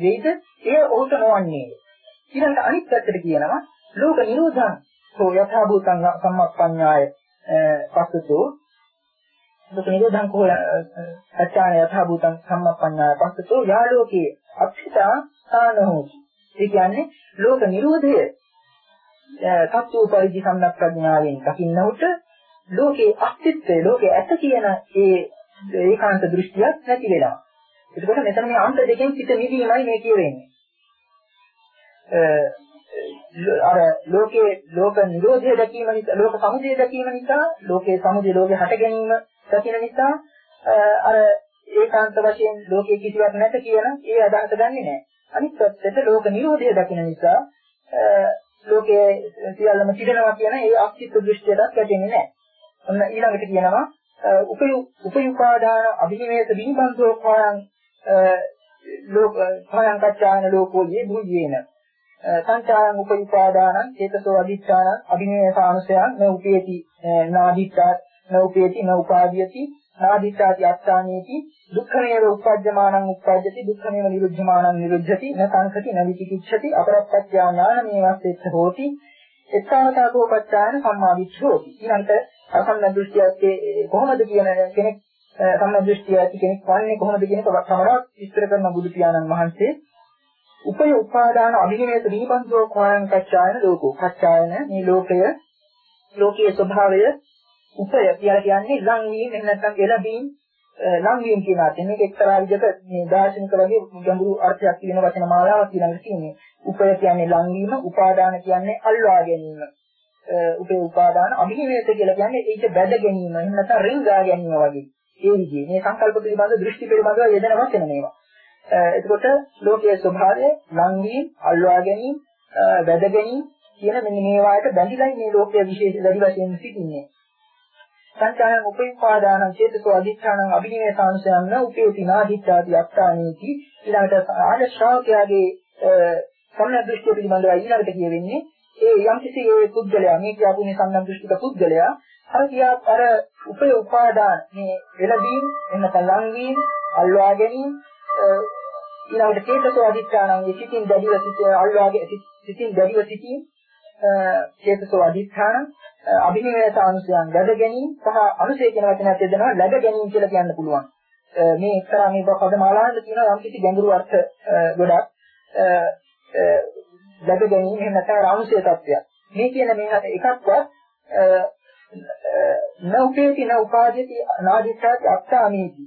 වෙයිද එය ඔහුට නොවන්නේ ඊළඟට අනිත් පැත්තට කියනවා ලෝක නිරෝධං හෝ යථා භූතං සම්මප්පඤ්ඤාය පස්සතෝ ලෝක නිරෝධං කෝ අච්ඡාන යථා භූතං සම්මප්පඤ්ඤාය පස්සතෝ යාලෝකේ අක්ෂිතා සාන හෝති ඒ කියන්නේ ලෝක නිරෝධය සත්‍ය පරිදි සම්මත ප්‍රඥාවෙන් දකින්නකොට ලෝකේ අස්තිත්වය ලෝකේ ඇත කියන ඒ ඒකාන්ත දෘෂ්ටියක් නැති වෙනවා. එතකොට මෙතන මේ අන්ත දෙකෙන් පිට නිදීමයි මේ කියවෙන්නේ. අර ලෝකේ ලෝක නිරෝධය දැකීම නිසා ලෝක සමුදය දැකීම නිසා ලෝකේ සමුදය ලෝකේ හට ගැනීම දකින නිසා අර ඒකාන්ත වශයෙන් ලෝකේ කිසිවක් නැත කියන ඒ අදහස ගන්නෙ නැහැ. අනිත් පැත්තට ලෝක නිරෝධය දකින නිසා ලෝකයේ සියල්ලම තිබෙනවා කියන ඒ අක්ෂිත දෘෂ්ටියටත් වැටෙන්නේ නැහැ. ඔන්න ඊළඟට කියනවා උපයු උපයුපාදාන අභිනේත විනිබන්ධෝ කායං ලෝක කායං කච්චායන ලෝකෝයේ භුජේන සංචායං උපයුපාදානං චේතසෝ අදිච්ඡාන අභිනේසානුසයන් න උපේති නාදිච්ඡා න උපේති න උපාදීයති නාදිච්ඡාති අත්තානේති දුක්ඛමේව උපජ්ජමානං උපජ්ජති දුක්ඛමේව නිරුද්ධමානං නිරුද්ධති න සංඛති න විචිකිච්ඡති අපරප්පත්‍ය ඥානමේ වස්සෙච්ච හෝති. එත්තාවතාවෝ පච්චායන සම්මාදිච්ඡ හෝති ඊළඟට අසන්න දෘෂ්ටියත් කොහොමද කියන කෙනෙක් සම්මා දෘෂ්ටිය ඇති කෙනෙක් වන්නේ කොහොමද කියන එක සමහරක් විස්තර කරන බුදු පියාණන් වහන්සේ උපය උපාදාන අභිනවේත දීපන්තෝ කෝයං කච්චායන ලෝකෝ කච්චායන මේ ලෝකය ලෝකයේ ස්වභාවය උපය කියලා කියන්නේ ලං වීම එහෙම නැත්නම් එළඹීම් ලං වීම කියන අර්ථයෙන් මේක එක්තරා විදිහක මේ දාර්ශනික වගේ ගැඹුරු අර්ථයක් තියෙන වචන මාලාවක් ඊළඟට තියෙන්නේ. උපය කියන්නේ ලං වීම, උපාදාන කියන්නේ අල්වා ගැනීම. උපේ උපාදාන අභිනිවේෂ කියලා කියන්නේ ඒක බැද ගැනීම. එහෙම නැත්නම් රින්ගා ගැනීම වගේ. ඒ විදිහේ මේ සංකල්ප පිළිබඳ දෘෂ්ටි පිළිබඳව යෙදෙන වචන මේවා. එතකොට ලෝකයේ ස්වභාවය ලං වීම, අල්වා ගැනීම, බැද ගැනීම කියන මෙන්න මේවාට බැඳිලායි මේ ලෝකයේ විශේෂ වැඩි වශයෙන් සිටින්නේ. සංචායන උපේපාදාන චේතසෝ අධිෂ්ඨානං අභිනිවේසාංශයන් උපේති නාදිත්‍යාති අත්තානීති ඊළඟට ආර්ය ශ්‍රාවකයාගේ සම්‍යක් දෘෂ්ටිය පිළිබඳව ඊළඟට කියවෙන්නේ ඒ යම් කිසි ඒ පුද්ගලයා මේ කියපු මේ සම්‍යක් දෘෂ්ටික පුද්ගලයා අර කියා අර උපේ උපාදාන මේ එළදීන් එන්න තලං වීම අල්වා ගැනීම ඊළඟට චේතසෝ අධිෂ්ඨානං සිතින් දැඩිව සිට අල්වාගේ සිතින් දැඩිව සිටීම චේතසෝ අධිෂ්ඨාන අභිනිවේෂ අනුසයන් ලැබ ගැනීම සහ අනුසය කියන වචනයත් දෙනවා ලැබ ගැනීම කියලා කියන්න පුළුවන්. මේ එක්තරා මේ පදමාලාවෙන් තියෙන යම් කිසි ගැඹුරු අර්ථ ගොඩක් ලැබ ගැනීම එහෙම නැත්නම් අනුසය තත්ත්වයක්. මේ කියන මේ එකක්වත් නෞපේති නෞපාදීති නාදිස්සාති අත්තාමීති.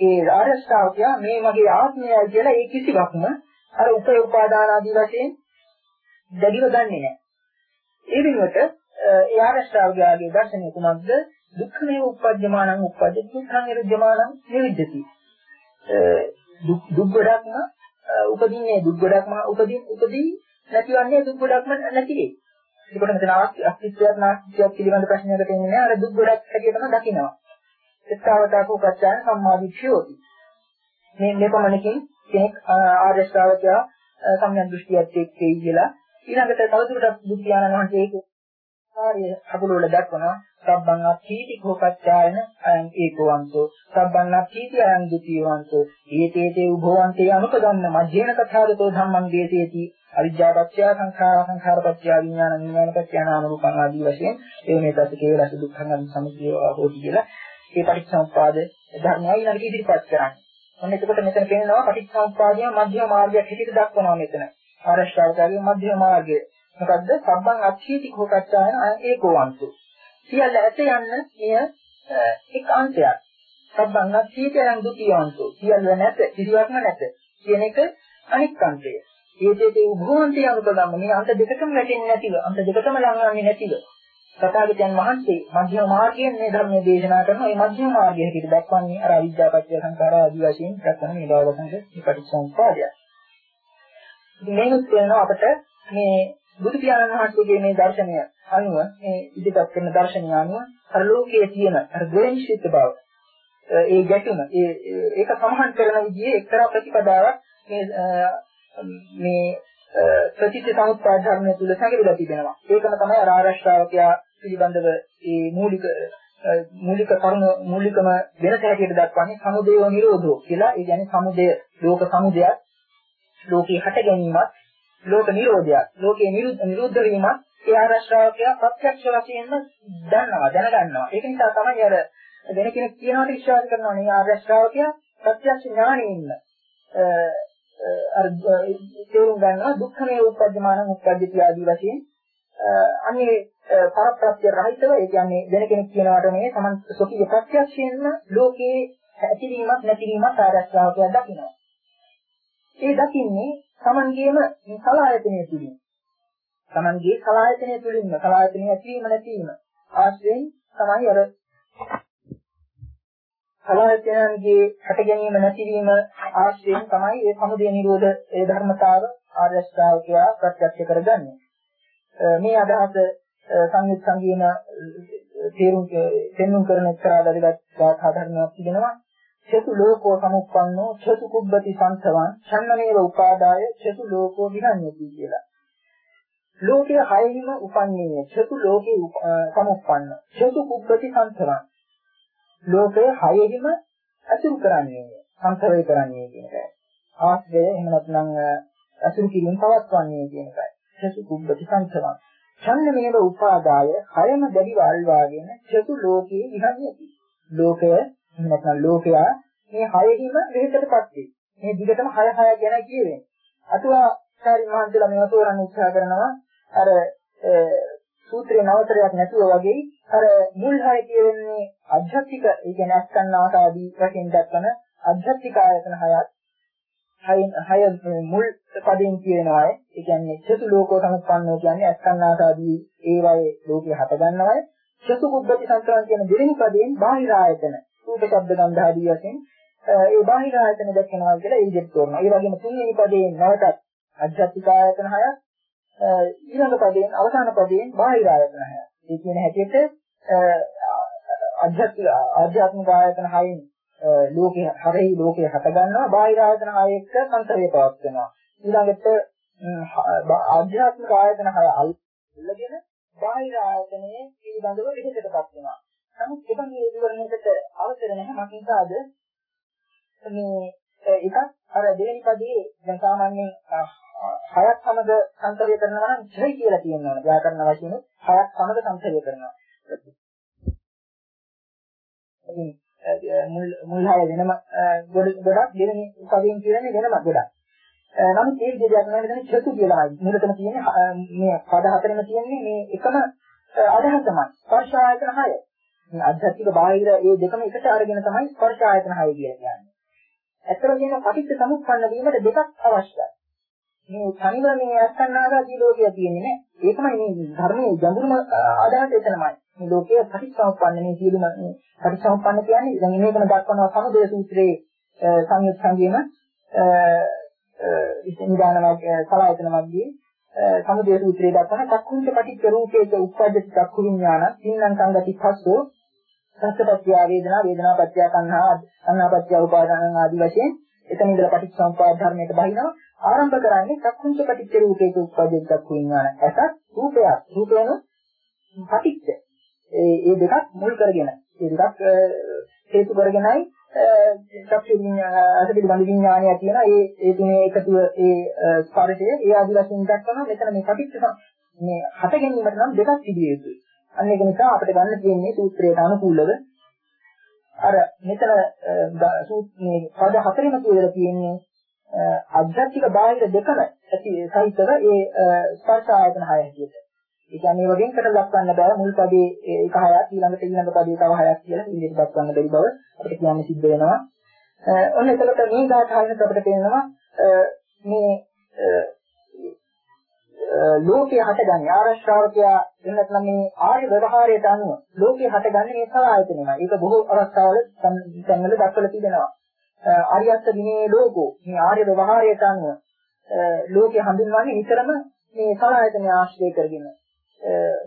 ඒ ආරස්ථාවකිය මේ මගේ ආත්මයයි කියලා ඒ කිසිවක්ම අර උපේ උපාදාන ආදී වශයෙන් දැඩිව ගන්නෙ නැහැ. ඒ වෙනුවට ඒ ආරෂ්ඨාවගේ දර්ශනය කුමක්ද? දුක්ඛමේ උප්පජ්ජමානං උප්පජ්ජති දුක්ඛං නිරුද්ධමානං නිරුද්ධති. දුක් ගොඩක්ම උපදින්නේ දුක් ගොඩක්ම උපදී උපදී නැතිවන්නේ දුක් ගොඩක්ම නැති වෙයි. ඒකට මෙතන අස්තිත්වයක් නාස්තිත්වයක් පිළිබඳ ප්‍රශ්නයකට එන්නේ නැහැ. අර දුක් ගොඩක් හැටියටම දකිනවා. එක්තාවතාවක උපචාර සම්මාදිච්ඡයෝති. මේ මෙපමණකින් කෙනෙක් ආර්ය ශ්‍රාවකයා සම්‍යක් දෘෂ්ටියත් එක්කයි කියලා. ඊළඟට තවදුරටත් බුද්ධයාණන් වහන්සේ ඒක කාර්ය අකුල වල දක්වනවා. සබ්බං අත්ථීති කෝපච්ඡායන අයං ඒකවන්තෝ. සබ්බං අත්ථීති අයං ဒ ුතියවන්තෝ ඊතේතේ උභවන්තේ අනුපදන්න මජ්ජේන කථාරතෝ ධම්මං දේසේති අවිජ්ජාපච්චය සංඛාර සංඛාරපච්චය විඥාන විඥානපච්චය නාම රූපං ආදී වශයෙන් ඒ මේ දසකේ රස දුක්ඛං සමුදය හෝති කියලා ඒ පටිච්චසමුප්පාද ධර්මයයි ඊළඟට ඉදිරිපත් කරන්නේ. ඔන්න එතකොට මෙතන පේනවා පටිච්චසමුප්පාදිය මධ්‍යම මාර්ගයක් හැටියට දක්වනවා මෙතන. ආරෂ්ඨාවකාරී මධ්‍යම මාර්ගය. මොකද්ද? සබ්බං අච්චීති කෝකච්ඡායන ඒකෝවන්තු. සියල්ල ඇත යන්න මෙය එක් අන්තයක්. සබ්බං අච්චීති යන ဒ ුතියවන්තු. සියල්ල නැත, කිසිවක්ම නැත. කියන එක අනික් අන්තය. ඒකේදී උභවන්තය අනුපදම්ම මේ අන්ත දෙකකම වැටෙන්නේ නැතිව, අන්ත දෙකකම ලංවන්නේ නැතිව. සතාගතයන් වහන්සේ මධ්‍යම මාර්ගයෙන් මේ ධර්මයේ දේශනා කරන මේ මධ්‍යම මාර්ගය හැටියට දක්වන්නේ අර අවිද්‍යාපත්‍ය සංකාර ආදී වශයෙන් දක්වන මේ බවසංග විපටිච්චසමුප්පාදය. මේනුත් වෙනවා අපට මේ බුදු පියාණන් වහන්සේගේ මේ දර්ශනය අනුව මේ ඉදිරිපත් කරන දර්ශනය අනුව අර ලෝකයේ තියෙන අර ද්වේෂිත බව ඒ ගැටුම ඒ ඒක සමහන් කරන විදිහේ එක්තරා ප්‍රතිපදාවක් මේ මේ ප්‍රතිච සමුත්පාද ධර්මය තුල සැකවිලා තිබෙනවා. ඒකම තමයි අර ආරක්ෂාවකයා පිළිබඳව ඒ මූලික මූලික කරුණ මූලිකම වෙනස හැටියට දක්වන්නේ සමුදේව නිරෝධෝ කියලා. ඒ කියන්නේ සමුදය ලෝක සමුදයක් ලෝකේ හට ගැනීමත් ලෝක නිරෝධයක් ලෝකේ නිරුද්ධ වීමත් ඒ ආරශ්‍රාවකයා ප්‍රත්‍යක්ෂ වශයෙන්ම දන්නවා දැනගන්නවා ඒක නිසා තමයි අර වෙන කෙනෙක් කියනවට විශ්වාස කරනවා නේ ආරශ්‍රාවකයා ප්‍රත්‍යක්ෂ ඥානෙින්න අර තේරුම් ගන්නවා දුක්ඛමේ උපද්දමාන උපද්දිතිය ආදී වශයෙන් අන්නේ පරප්‍රත්‍ය රහිතව ඒ කියන්නේ වෙන කෙනෙක් කියනවට මේ සමන් සොකී ප්‍රත්‍යක්ෂයෙන්ම ලෝකේ ඇතිවීමක් නැතිවීමක් ආරශ්‍රාවකයා දකිනවා ඒ දකින්නේ Tamanගේම කලායතනය තුලින්. Tamanගේ කලායතනය තුලින්ම කලායතනය ඇතිවීම නැතිවීම ආශ්‍රයෙන් තමයි අර කලායතනයේ හට ගැනීම නැතිවීම ආශ්‍රයෙන් තමයි මේ සමුදය නිරෝධ ඒ ධර්මතාව ආර්ය ශ්‍රාවකයා ප්‍රත්‍යක්ෂ කරගන්නේ. මේ අදහස සංයුත් සංගීන තේරුම් තෙන්නුම් කරන එක්තරා වැදගත් ගාථා ධර්මයක් තිබෙනවා. චතු ලෝකෝ සමුප්පන්නෝ චතු කුබ්බති සංසවං ඡන්නමේව උපාදාය චතු ලෝකෝ විහඤ්ඤති කියලා. ලෝකයේ හයෙහිම උපන්නේ චතු ලෝකේ සමුප්පන්න චතු කුබ්බති සංසවං ලෝකයේ හයෙහිම අසුරු කරන්නේ සංකරය කරන්නේ කියන එකයි. ආශ්‍රය එහෙම නැත්නම් අසුරු කිරීම පවත්වන්නේ කියන එකයි. චතු කුබ්බති සංසවං. ඡන්න මේව උපාදාය හයම දැඩිව අල්වාගෙන චතු ලෝකයේ විහන්නේ. ලෝකය එහෙම නැත්නම් ලෝකයා මේ හයෙහිම වෙහෙසටපත් වේ. මේ දිගටම හය හය ගැන කියවෙන්නේ. අතුවා සාරි මහන්සියලා මේව තෝරන්න උත්සාහ කරනවා. අර සූත්‍රයේ නවතරයක් නැතුව වගේ අර මුල් හය කියවෙන්නේ අධ්‍යාත්මික ඒ කියන්නේ අස්කන්නාට ආදී වශයෙන් දක්වන අධ්‍යාත්මික ආයතන හයත් හය හය මුල් පදයෙන් කියනවා ඒ කියන්නේ චතු ලෝකෝ සමුප්පන්නෝ කියන්නේ අස්කන්නාට ආදී ඒ වගේ ලෝකේ හට ගන්නවයි චතු කුබ්බති සංක්‍රමණ කියන දෙවෙනි පදයෙන් බාහිර ආයතන රූප ශබ්ද ගන්ධ ආදී වශයෙන් ඒ බාහිර ආයතන දක්වනවා කියලා ඒ විදිහට තෝරනවා. ඒ වගේම තුන්වෙනි පදයෙන් නැවතත් අධ්‍යාත්මික ආයතන හයක් ඊළඟ පදයෙන් අවසාන පදයෙන් බාහිර ආයතන හයක්. ඒ කියන හැටියට අධ්‍යාත්මික ආධ්‍යාත්මික ආයතන හයෙන් ලෝකේ හරෙහි ලෝකේ හට ගන්නවා බාහිර ආයතන හය එක්ක සංතරේ පවත් වෙනවා. ඊළඟට ආධ්‍යාත්මික ආයතන හය අල්ලගෙන බාහිර ආයතනයේ පිළිබඳව විහිදටපත් වෙනවා. නමුත් එබන් මේ විවරණයකට අවසර නැහැ මත නිසාද මේ එකක් අර දෙවෙනි පදයේ දැන් සාමාන්‍යයෙන් හයක් සමග සංකලනය කරනවා නම් ඡය කියලා කියනවා. ව්‍යාකරණ වශයෙන් හයක් සමග සංකලනය කරනවා. මුල් මුල් හය වෙනම ගොඩක් දෙවෙනි පදයෙන් කියන්නේ වෙනම ගොඩක්. නමුත් ඒ විදිහට යනවා නම් චතු කියලායි. මුලතම තියෙන්නේ මේ පද හතරෙම තියෙන්නේ මේ එකම අදහසමයි. ස්පර්ශ ආයතන හය. මේ අධ්‍යාත්මික බාහිර මේ දෙකම එකට අරගෙන තමයි ස්පර්ශ ආයතන හය කියන්නේ. ඇත්තම කියන පටිච්ච සමුප්පන්න වීමට දෙකක් අවශ්‍යයි. මේ තනිව මේ අස්කන්නාගාදී ලෝකය තියෙන්නේ නෑ. ඒකමයි මේ ධර්මයේ ගැඹුරම අදහස එතනමයි. මේ ලෝකයේ පටිච්චසමුප්පන්න මේ සියලුම මේ පටිච්චසමුප්පන්න කියන්නේ දැන් මේකම දක්වනවා සමුදය සූත්‍රයේ සංයුත් සංගේම ඉස්නිදානමක් සලායතන මැද්දේ සමුදය සූත්‍රයේ දක්වන චක්කුංච පටිච්ච රූපේක උප්පජ්ජති චක්කු විඥාන සින්නං සංගති පස්සෝ සත්‍යපත්‍ය වේදනා වේදනාපත්‍ය සංහා සංහාපත්‍ය උපාදාන ආදී වශයෙන් එතන ඉඳලා පටිච්චසමුප්පාද ධර්මයට බහිනවා. ආරම්භ කරන්නේ චක්කුංච පටිච්ච රූපේක උප්පජ්ජ චක්කු විඥාන ඇසත් රූපයක්. රූපේන පටිච්ච. ඒ ඒ දෙකක් මුල් කරගෙන ඒ දෙකක් හේතු කරගෙනයි චක්කු විඥාන අද පිළිබඳ විඥානය කියන ඒ ඒ තුනේ එකතුව ඒ ස්පර්ශය ඒ ආදී වශයෙන් දක්වනවා. මෙතන මේ පටිච්ච මේ හට ගැනීමට නම් දෙකක් තිබිය යුතුයි. අන්න ඒක නිසා අපිට ගන්න තියෙන්නේ සූත්‍රයට අනුකූලව. අර මෙතන මේ පද හතරෙම කියලා තියෙන්නේ අධ්‍යාත්මික බාහිර දෙකම ඇති සහිතව ඒ ස්පර්ශ ආයතන හය හැටියට. ඒ කියන්නේ වගේම කට දක්වන්න බෑ මුල් පදේ එක හයක් ඊළඟට ඊළඟ පදේ තව හයක් කියලා ඉදිරියට දක්වන්න බැරි බව අපිට කියන්න සිද්ධ වෙනවා. ඔන්න එතකොට මේ ගාථාවෙන් අපිට තේරෙනවා මේ ලෝකයේ හටගන්නේ ආරශ්‍රාවකයා එහෙම නැත්නම් මේ ආර්ය ව්‍යවහාරයට අනුව ලෝකයේ හටගන්නේ මේ සලආයතනෙමයි. ඒක බොහෝ අවස්ථාවල සංවල දක්වලා තිබෙනවා. ආර්යස්ත විනේ ලෝකෝ මේ ආර්ය ව්‍යවහාරයට අනුව ලෝකයේ හඳුන්වන්නේ නිතරම මේ සලආයතනය ආශ්‍රය කරගෙන.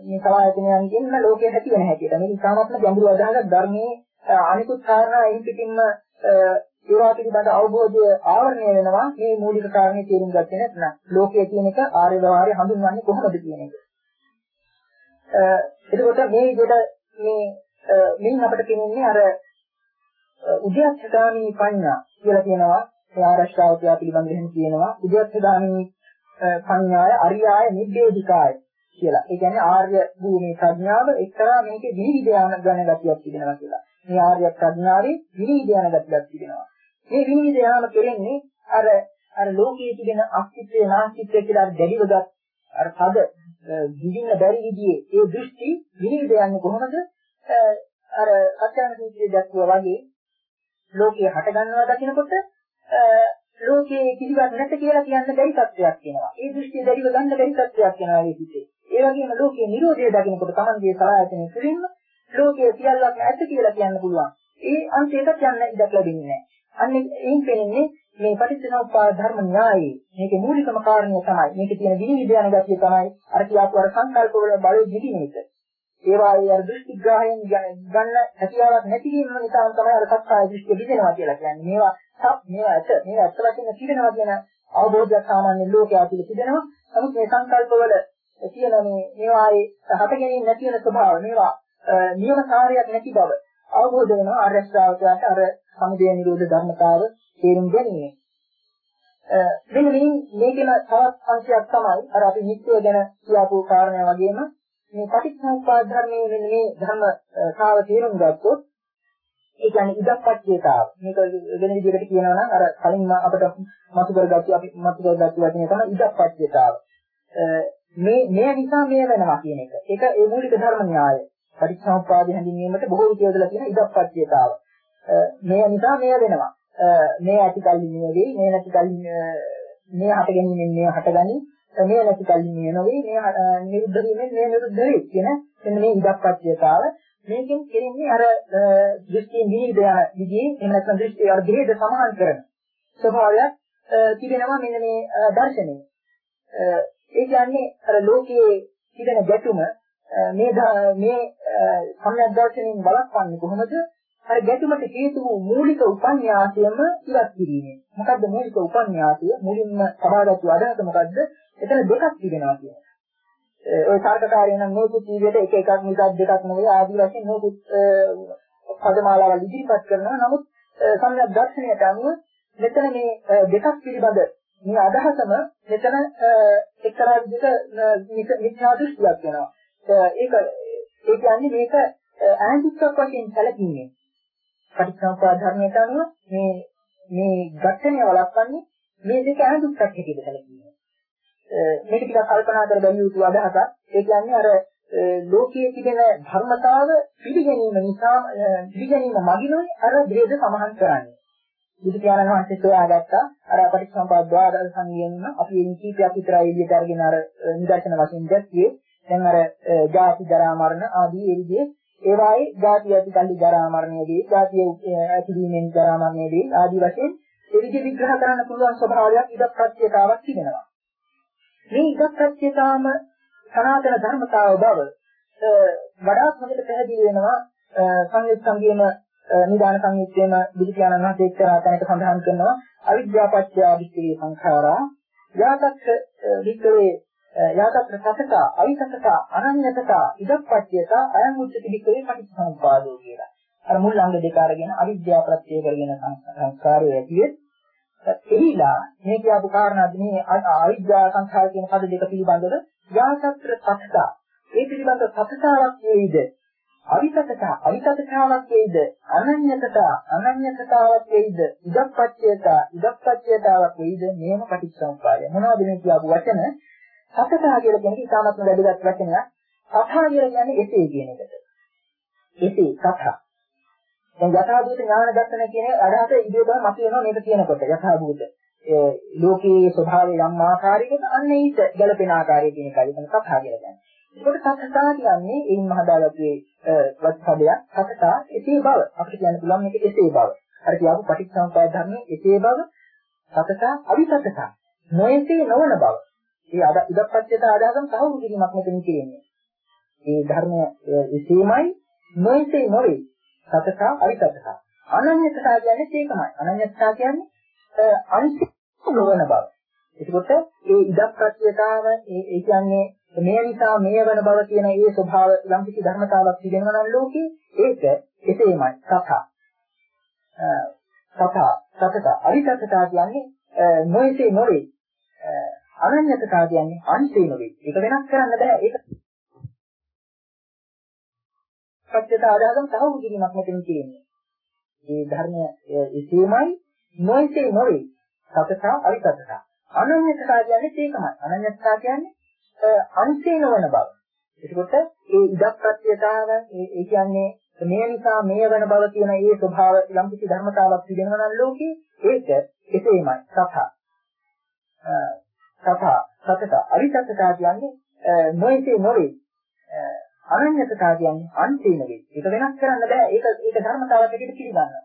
මේ සලආයතනයන්ගෙන් ලෝකයේ හැටි වෙන හැටියට. මේක ඉතාමත්ම ගැඹුරු අදහසක් ධර්මයේ අනිකුත් කාරණා එයින් පිටින්ම ඒවා පිළිබඳ අවබෝධය ආවරණය වෙනවා මේ මූලික කාරණේ තේරුම් ගත්තේ නැත්නම් ලෝකය කියන එක ආර්ය ව්‍යවහාරය හඳුන්වන්නේ කොහොමද කියන එක. එතකොට මේ විදිහට මේ මින් අපිට පේන්නේ අර උද්‍යත්තගාමී පඤ්ඤා කියලා කියනවා ඒ ආරක්ෂාවතිය පිළිබඳව එහෙම කියනවා උද්‍යත්තගාමී පඤ්ඤාය අරියාය නිබ්බේධිකාය කියලා. ඒ කියන්නේ ආර්ය භූමි ප්‍රඥාව එක්තරා මේකේ විනිවිද යන ගණ ගතියක් තිබෙනවා කියලා. මේ ආර්ය ප්‍රඥාවේ විනිවිද යන ගතියක් තිබෙනවා. මේ විනිවිද යාම කෙරෙන්නේ අර අර ලෝකයේ තිබෙන අස්තිත්වය නාස්තිත්වය කියලා අර දැඩිවගත් අර පද විඳින්න බැරි විදිහේ ඒ දෘෂ්ටි විනිවිද යන්නේ කොහොමද? අර අත්‍යන්ත සූත්‍රයේ දක්වවා වගේ ලෝකයේ හට ගන්නවා දකිනකොට ලෝකයේ කිසිවක් නැත කියලා කියන්න බැරි තත්ත්වයක් වෙනවා. ඒ දෘෂ්ටිය දැඩිව ගන්න බැරි තත්ත්වයක් වෙනවා මේ හිතේ. ඒ වගේම ලෝකයේ Nirodha දකිනකොට Tamanගේ සලආයතනය තුළින්ම ලෝකයේ සියල්ලක් නැත කියලා කියන්න පුළුවන්. ඒ අන්තයට යන්න ඉඩක් ලැබෙන්නේ නැහැ. අන්න එයින් පෙනෙන්නේ මේ පටිච්චසමුප්පාද ධර්ම න්‍යායයේ මේකේ මූලිකම කාරණය තමයි මේකේ තියෙන විනිවිද යන ගතිය තමයි අර කියාපු අර සංකල්ප වල බලය දිගින එක. ඒවායේ අර දෘෂ්ටිග්‍රහයෙන් ගන්න හැකියාවක් නැතිවීම නිසා තමයි අර සත්‍යය දෘෂ්ටිය දිදෙනවා කියලා කියන්නේ. මේවා සත් මේවා ඇත මේවා ඇත්ත වශයෙන්ම තිබෙනවා කියන අවබෝධයක් සාමාන්‍ය ලෝකයා තුළ තිබෙනවා. නමුත් මේ සංකල්ප වල තියෙන මේ මේවායේ හට ගැනීම නැති වෙන ස්වභාව මේවා නියම කාර්යයක් නැති බව අවබෝධ වෙනවා ආර්ය ශ්‍රාවකයාට අර සමුදය නිරෝධ ධර්මතාව තේරුම් ගැනීම. මෙන්න මේ මේකෙන තවත් අංශයක් තමයි අර අපි නිත්‍ය ගැන කියපු කාරණා වගේම මේ පටිච්චසමුප්පාද ධර්මයේ මෙන්න මේ ධර්මතාව තේරුම් ගත්තොත් ඒ කියන්නේ ඉදප්පච්චේතාව. මේක වෙන විදිහකට කියනවා නම් අර කලින් අපිට මතු කරගත්තු අපි මතු කරගත්තු වචනේ තමයි ඉදප්පච්චේතාව. මේ මේ නිසා මේ වෙනවා කියන එක. ඒක ඒ මූලික ධර්ම න්‍යාය. පටිච්චසමුප්පාද හැඳින්වීමට බොහෝ විදියදලා තියෙන ඉදප්පච්චේතාව. මේ නිසා මේ වෙනවා. මේ ඇති කල්ලි නෙවෙයි මේ නැති කල්ලි මේ හට ගැනීමෙන් මේ හටගනි මේ නැති කල්ලි මේ නෙවෙයි මේ නිරුද්ධ වීමෙන් මේ නිරුද්ධ වෙයි කියන මෙන්න මේ ඉදප්පච්චයතාව මේකෙන් කෙරෙන්නේ අර දෘෂ්ටියෙන් විනිවිද යන විදිහේ එහෙම නැත්නම් දෘෂ්ටි අර දෙහෙද සමාන කරන ස්වභාවයක් තිබෙනවා මෙන්න මේ දර්ශනයේ ඒ කියන්නේ අර ලෝකයේ තිබෙන ගැටුම මේ මේ සම්‍යක් දර්ශනයෙන් බලපන්නේ කොහොමද අර ගැටුමට හේතු වූ මූලික උපන්යාසයම ඉවත් කිරීමෙන්. මොකද්ද මූලික උපන්යාසය? මුලින්ම සබාගත්තු අදහස මොකද්ද? එතන දෙකක් තිබෙනවා කියන්නේ. ඔය සාර්ථකාරී නම් මේකුත් විදිහට එක එකක් මිසක් දෙකක් නෙවෙයි ආදි වශයෙන් මේකුත් පදමාලාවල් ඉදිරිපත් කරනවා. නමුත් සම්‍යක් දර්ශනයට අනුව මෙතන මේ දෙකක් පිළිබඳ මේ අදහසම මෙතන එක්තරා විදිහක මිත්‍යා දෘෂ්ටියක් වෙනවා. ඒක ඒ කියන්නේ මේක ඈන්ටික්ක් වශයෙන් සැලකීමේ පටිච්චසමුප්පාද ධර්මයට අනුව මේ මේ ඝට්ටනය වළක්වන්නේ මේ දෙක අනුදුක්ක් හැටියට සැලකීම. මේක ටිකක් කල්පනා කර බැලිය යුතු අදහසක්. ඒ කියන්නේ අර ලෝකයේ තිබෙන ධර්මතාව පිළිගැනීම නිසා පිළිගැනීම මගිනුයි අර ભેද සමහන් කරන්නේ. බුදු පියාණන් වහන්සේ සොයාගත්තා අර පටිච්චසමුප්පාද ද්වාදස සංගයන අපි මේ කීපයක් විතරයි එළියට අරගෙන අර නිදර්ශන වශයෙන් දැක්කේ. දැන් අර ජාති ජරා මරණ ආදී ඒ විදිහේ ඒවායේ ජාතිය ඇති කල්ලි ජරා මරණයේදී ජාතිය ඇතිවීමෙන් ජරා මරණයේදී ආදී වශයෙන් ඒ විදිහ විග්‍රහ කරන්න පුළුවන් ස්වභාවයක් ඉද ප්‍රත්‍යතාවක් තිබෙනවා. මේ ඉද ප්‍රත්‍යතාවම සනාතන ධර්මතාව බව වඩාත් හොඳට පැහැදිලි වෙනවා සංයුත් සංගයේම නිදාන සංයුත්තේම බුදු පියාණන් වහන්සේ එක්තරා තැනක සඳහන් කරනවා අවිද්‍යාපත්‍ය විස්තරී සංඛාරා යාතක්ෂ වික්‍රේ යාතත්‍ර සතක අවිසතක අනන්‍යතක ඉදප්පච්චයක අයං උච්චති වික්‍රේ පටිච්චසමුප්පාදෝ කියලා. අර මුල් අංග දෙක අරගෙන අවිද්‍යාව ප්‍රත්‍ය කරගෙන සංස්කාරය ඇතිවෙත් එහිලා මේ කියපු කාරණාද මේ අවිද්‍යා සංස්කාර කියන පද දෙක පිළිබඳව යාතත්‍ර සතක ඒ පිළිබඳ සතතාවක් වේද අවිතතක අවිතතකාවක් වේද අනන්‍යතක අනන්‍යතකාවක් වේද ඉදප්පච්චයක ඉදප්පච්චයතාවක් වේද මේම පටිච්චසමුප්පාදය මොනවද මේ කියපු වචන සතතා කියලා කියන්නේ ඉතාමත්ම වැදගත් වචනයක්. සතා කියලා කියන්නේ එසේ කියන එකට. එසේ සතා. දැන් යථාභූත ඥාන දර්ශන කියන අදහස ඉදිරියට මතුවෙනවා මේක කියනකොට යථාභූත ඒ ලෝකයේ ස්වභාවය යම් ආකාරයකට අන්න ඊට ගැළපෙන ආකාරය කියන එකයි තමයි සතා කියලා කියන්නේ. ඒකට සතතා කියන්නේ එයින් මහදාගත්තේ වත්පදයක් සතතා එසේ බව අපිට කියන්න පුළුවන් මේක එසේ බව. අර කියපු පටිච්චසමුප්පාද ධර්මයේ එසේ බව සතතා අවිසතතා නොයසේ නොවන බව. ඒ අද ඉදප්පච්චයට ආදාගම් තහවුරු කිරීමක් මෙතන කියන්නේ. ඒ ධර්මය එසේමයි නොයසේ නොවේ. සතසා අවිසතසා. අනන්‍යතා කියන්නේ ඒකමයි. අනන්‍යතා කියන්නේ අනිත්‍ය නොවන බව. එතකොට ඒ ඉදප්පච්චයතාව ඒ කියන්නේ මේ නිසා මේ වෙන බව කියන ඒ ස්වභාව යම් කිසි ධර්මතාවක් තිබෙනවා නම් ලෝකේ ඒක එසේමයි සතා. සතා සතත අවිසතතා කියන්නේ නොයසේ නොවේ. අනන්‍යතාව කියන්නේ අන්තේ නෙවෙයි. ඒක වෙනස් කරන්න බෑ. ඒක සත්‍යත ආදාගම් තව උදිනමක් මෙතන කියන්නේ. මේ ධර්මය එසේමයි නොයසේ නොවේ. සතසා අවිසතසා. අනන්‍යතාව කියන්නේ ඒකමයි. අනන්‍යතාව කියන්නේ අන්තේ නොවන බව. එතකොට ඒ ඉදප්‍රත්‍යතාව ඒ කියන්නේ මේ නිසා මේ වෙන බව කියන ඒ ස්වභාව යම් කිසි ධර්මතාවක් තිබෙනවා නම් ලෝකේ ඒක එසේමයි. සතා. සතා සතත. අවිසතතා කියන්නේ නොයසේ නොවේ. අනන්‍යතතා කියන්නේ අන්තේ නෙවෙයි ඒක වෙනස් කරන්න බෑ. ඒක ඒක ධර්මතාවක් හැටියට පිළිගන්න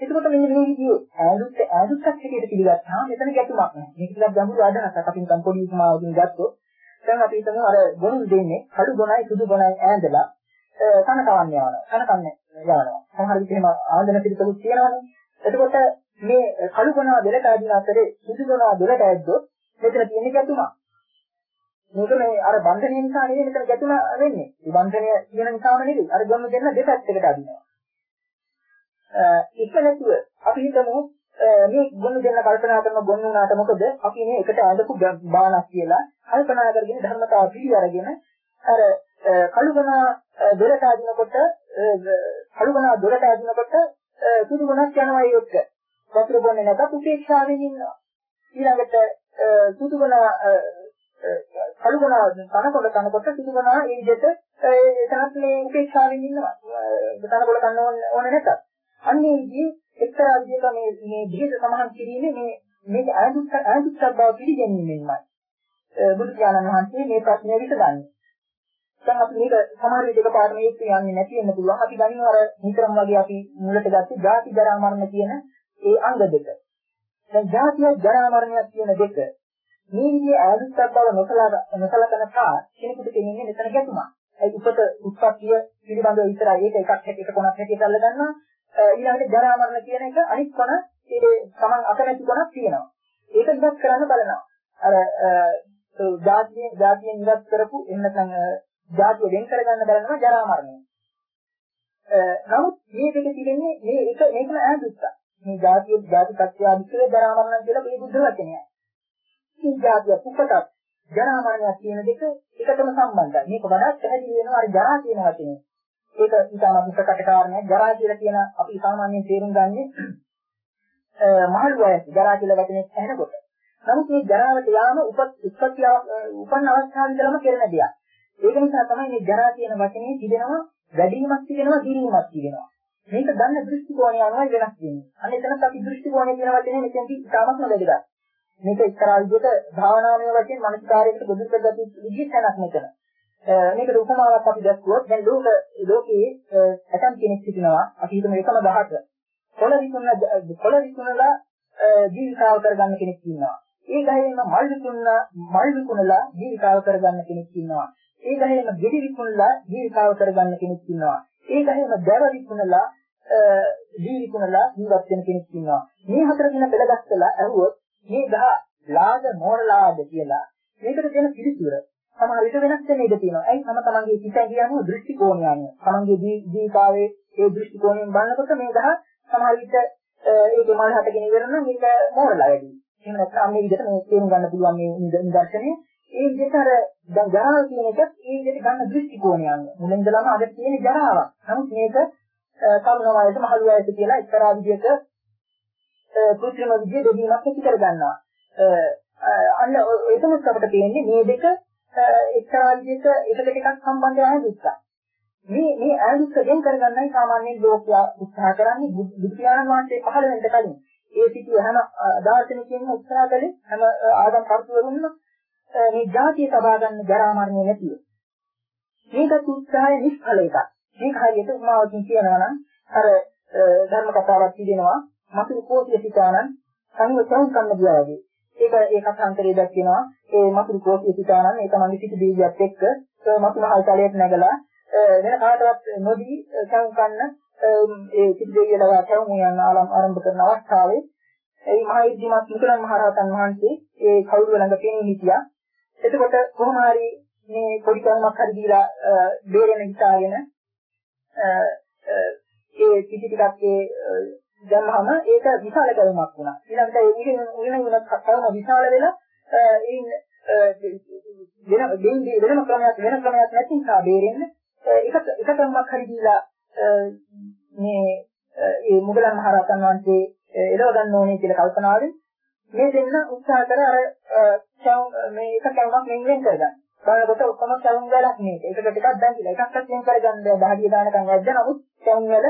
එතකොට මෙන්න මේ විදිහේ ඈදුත් ඈදුත්ක් හැටියට පිළිගත්තාම මෙතන ගැටුමක් නැහැ. මේක ටිකක් ගැඹුරු අදහසක්. අපි නිකන් පොඩි උපමාවකින් ගත්තොත් දැන් අපි හිතමු අර ගොනු දෙන්නේ කළු ගොනයි සුදු ගොනයි ඈඳලා කන කවන්න යනවා කන කන්නේ යනවා සමහර විට එහෙම ආන්දන පිළිතුරුත් තියෙනවනේ එතකොට මේ කළු ගොනා දෙලට අදින අතරේ සුදු ගොනා දෙලට ඇද්දොත් මෙතන තියෙන ගැතුමක්. මේක මේ අර බන්ධනය නිසා නෙවෙයි මෙතන ගැතුම වෙන්නේ. මේ බන්ධනය කියන නිසාම නෙවෙයි. අර ගොන්න දෙන්න දෙපැත්තකට අදිනවා. එක නැතුව අපි හිතමු මේ ගොනු දෙන්න කල්පනා කරන ගොනු වුණාට මොකද අපි මේ එකට ඇඳපු බානක් කියලා කල්පනා කරගෙන ධර්මතාව පිළි අරගෙන අර කලුගනා දොරට අදිනකොට කලුගනා දොරට අදිනකොට සුදු ගුණක් යනවා ඒක. වතුර බොන්නේ නැත්නම් උපේක්ෂාවෙන් ඉන්නවා. ඊළඟට සුදු ගුණ කලුගනා තනකොට තනකොට සුදු ගුණ ඒ විදිහට එතනත් මේ උපේක්ෂාවෙන් ඉන්නවා. තනකොට ගන්න ඕනේ නැතත්. අන්නේ විදිහේ එක්තරා විදිහක මේ මේ විදිහට සමහන් කිරීමේ මේ මේක ආයුෂ ආයුෂ බව පිළිගැනීමෙන්මයි. බුදු පියාණන් වහන්සේ මේ ප්‍රශ්නය විසඳන්නේ. දැන් අපි මේක සමහර විදිහක පාඩම එක්ක යන්නේ නැති වෙන්න පුළුවන්. අපි ගන්නවා අර නිතරම වගේ අපි මුලට ගත්තේ ජාති ජරා මරණ කියන ඒ අංග දෙක. දැන් ජාතිය ජරා මරණය කියන දෙක මේ විදිහේ ආයුෂ්ක බව නොසලා නොසලකන කා කෙනෙකුට තේින්නේ මෙතන ගැතුමක්. ඒ උපත උත්පත්තිය පිළිබඳව විතරයි ඒක එකක් එක කොනක් හැටියට අල්ල ගන්නවා. ඊළඟට ජරා මරණ කියන එක අනිත් කොන ඒ තමන් අකමැති කොනක් තියෙනවා. ඒක ඉවත් කරන්න බලනවා. අර ජාතිය ජාතියෙන් ඉවත් කරපු එහෙම නැත්නම් ජාතිය වෙන් කරගන්න බලනවා ජරා මරණය. නමුත් මේ දෙක තිබෙන්නේ මේ එක මේකම ඈදුත්ත. මේ ජාතිය ජාති සත්‍යාදිකේ ජරා මරණ කියලා මේ බුද්ධ වචනයයි. මේ ජාතිය පුපටක් ජරා මරණය කියන දෙක එකටම සම්බන්ධයි. මේක වඩා පැහැදිලි වෙනවා අර ජරා කියන වචනේ. ඒක ඉතාමත් ප්‍රකට කාරණයක්. ජරා කියලා කියන අපි සාමාන්‍යයෙන් තේරුම් ගන්නේ මහලු වයස ජරා කියලා වචනේ ඇහෙනකොට. නමුත් මේ ජරාවට යාම උපත් උත්පත්ති උපන් අවස්ථාවේ ඉඳලම කෙරෙන දෙයක්. ඒක නිසා තමයි මේ ජරා කියන වචනේ තිබෙනවා වැඩිවීමක් තිබෙනවා දිරීමක් තිබෙනවා. මේක ගන්න දෘෂ්ටි කෝණය අනුව වෙනස් වෙන්නේ. අන්න එතනත් අපි දෘෂ්ටි කෝණය කියන වචනේ මෙතෙන්දි ඉතාමත්ම වැදගත්. මේක එක්තරා විදිහට භාවනාමය වශයෙන් මානසිකාරයකට ගොදුරු කරගත්තු විදිහක් නැනක් මෙතන. මේකට උපමාවක් අපි දැක්වුවොත් දැන් ලෝක ලෝකයේ ඇතම් කෙනෙක් සිටිනවා අපි හිතමු එකම දහක. කොළ විකුණන කොළ විකුණලා ජීවිතාව කරගන්න කෙනෙක් ඉන්නවා. ඒ ගහේම මල් විකුණලා මල් විකුණලා ජීවිතාව කරගන්න කෙනෙක් ඉන්නවා. ඒ ගහේම ගෙඩි විකුණලා ජීවිතාව කරගන්න කෙනෙක් ඉන්නවා. ඒ ගහේම දැව විකුණලා ජීවිකුණලා ජීවත් වෙන කෙනෙක් ඉන්නවා. මේ හතර දින පෙළගස්සලා ඇහුවොත් මේ ගහ ලාද මෝරලාද කියලා මේකට දෙන පිළිතුර සමහර විට වෙනස් වෙන්න ඉඩ තියෙනවා. ඇයි තම තමන්ගේ හිතේ කියනවා දෘෂ්ටි කෝණය අනුව. තමන්ගේ ජීවිතාවේ ඒ දෘෂ්ටි කෝණයෙන් බලනකොට මේ ගහ සමහර විට ඒක මල් හටගෙන ඉවර නම් මේක මෝරලා වැඩි. එහෙම නැත්නම් මේ විදිහට මේ තේරුම් ගන්න පුළුවන් මේ නිදර්ශනය. ඒ විදිහට අර දැන් ජරාව කියන එක ඒ විදිහට ගන්න දෘෂ්ටි කෝණය අනුව. මුලින් ඉඳලම අද තියෙන ජරාවක්. නමුත් මේක තරුණ වයස මහලු වයස කියලා එක්තරා විදිහක කෘත්‍රිම විදිහේ දෙවීමක් ඇති කර ගන්නවා. අන්න එතනත් අපිට පේන්නේ මේ දෙක එක්තරා විදිහක එකට එකක් සම්බන්ධය ආදිස්සා. මේ මේ ආදිස්ස දෙන් කරගන්නයි සාමාන්‍යයෙන් ලෝකයා උත්සාහ කරන්නේ බුදු පියාණන් වහන්සේ පහළ වෙන්න කලින්. ඒ සිටි හැම දාර්ශනිකයෙන්ම උත්සාහ කළේ හැම ආගම් කර්තවරුන්ම මේ ජාතිය සබා ගන්න ජරා මරණය නැතිව. මේක උත්සාහය නිෂ්ඵල එකක්. මේක හරියට උමාවකින් කියනවා නම් අර ධර්ම කතාවක් කියනවා මතු කෝටිය සිතානන් සංවචන කන්න ගියා වගේ. ඒක ඒ කථාන්තරයේ දැක්වෙනවා ඒ මතු කෝටිය සිතානන් ඒක මගේ සිට දීවියත් එක්ක මතු මහල් තලයට නැගලා වෙන කාටවත් නොදී සං කන්න ඒ සිට දෙවියලා කැවුම් යන ආරම්භ කරන අවස්ථාවේ ඒ මහ ඉදිමත් මුතුන් මහරහතන් වහන්සේ ඒ කවුරු ළඟ පෙනී හිටියා එතකොට කොහොම හරි මේ පොඩි කර්මයක් හරි දීලා බේරෙන හිතාගෙන ඒ කිසි ටිකක් ඒ දැම්මම ඒක විශාල කර්මයක් වුණා. ඊළඟට ඒ උගෙන උගෙන උන කර්ම විශාල වෙලා ඒ වෙන දෙන්නේ වෙනම ක්‍රමයක් වෙන ක්‍රමයක් නැති නිසා බේරෙන්න එක එක කර්මයක් හරි දීලා මේ ඒ මුගලන් මහරහතන් වහන්සේ එළව ගන්න ඕනේ කියලා කල්පනාවෙන් මේ දෙන්න උත්සාහ කර අර මේ එක කැවුමක් මෙන් වෙන් කරගන්න. බලනකොට ඔක්කොම කැවුම් වලක් මේක. ඒකට ටිකක් දැන්තිලා එකක්වත් වෙන් කරගන්න දහඩිය දානකම් වැඩ නමුත් කැවුම් වල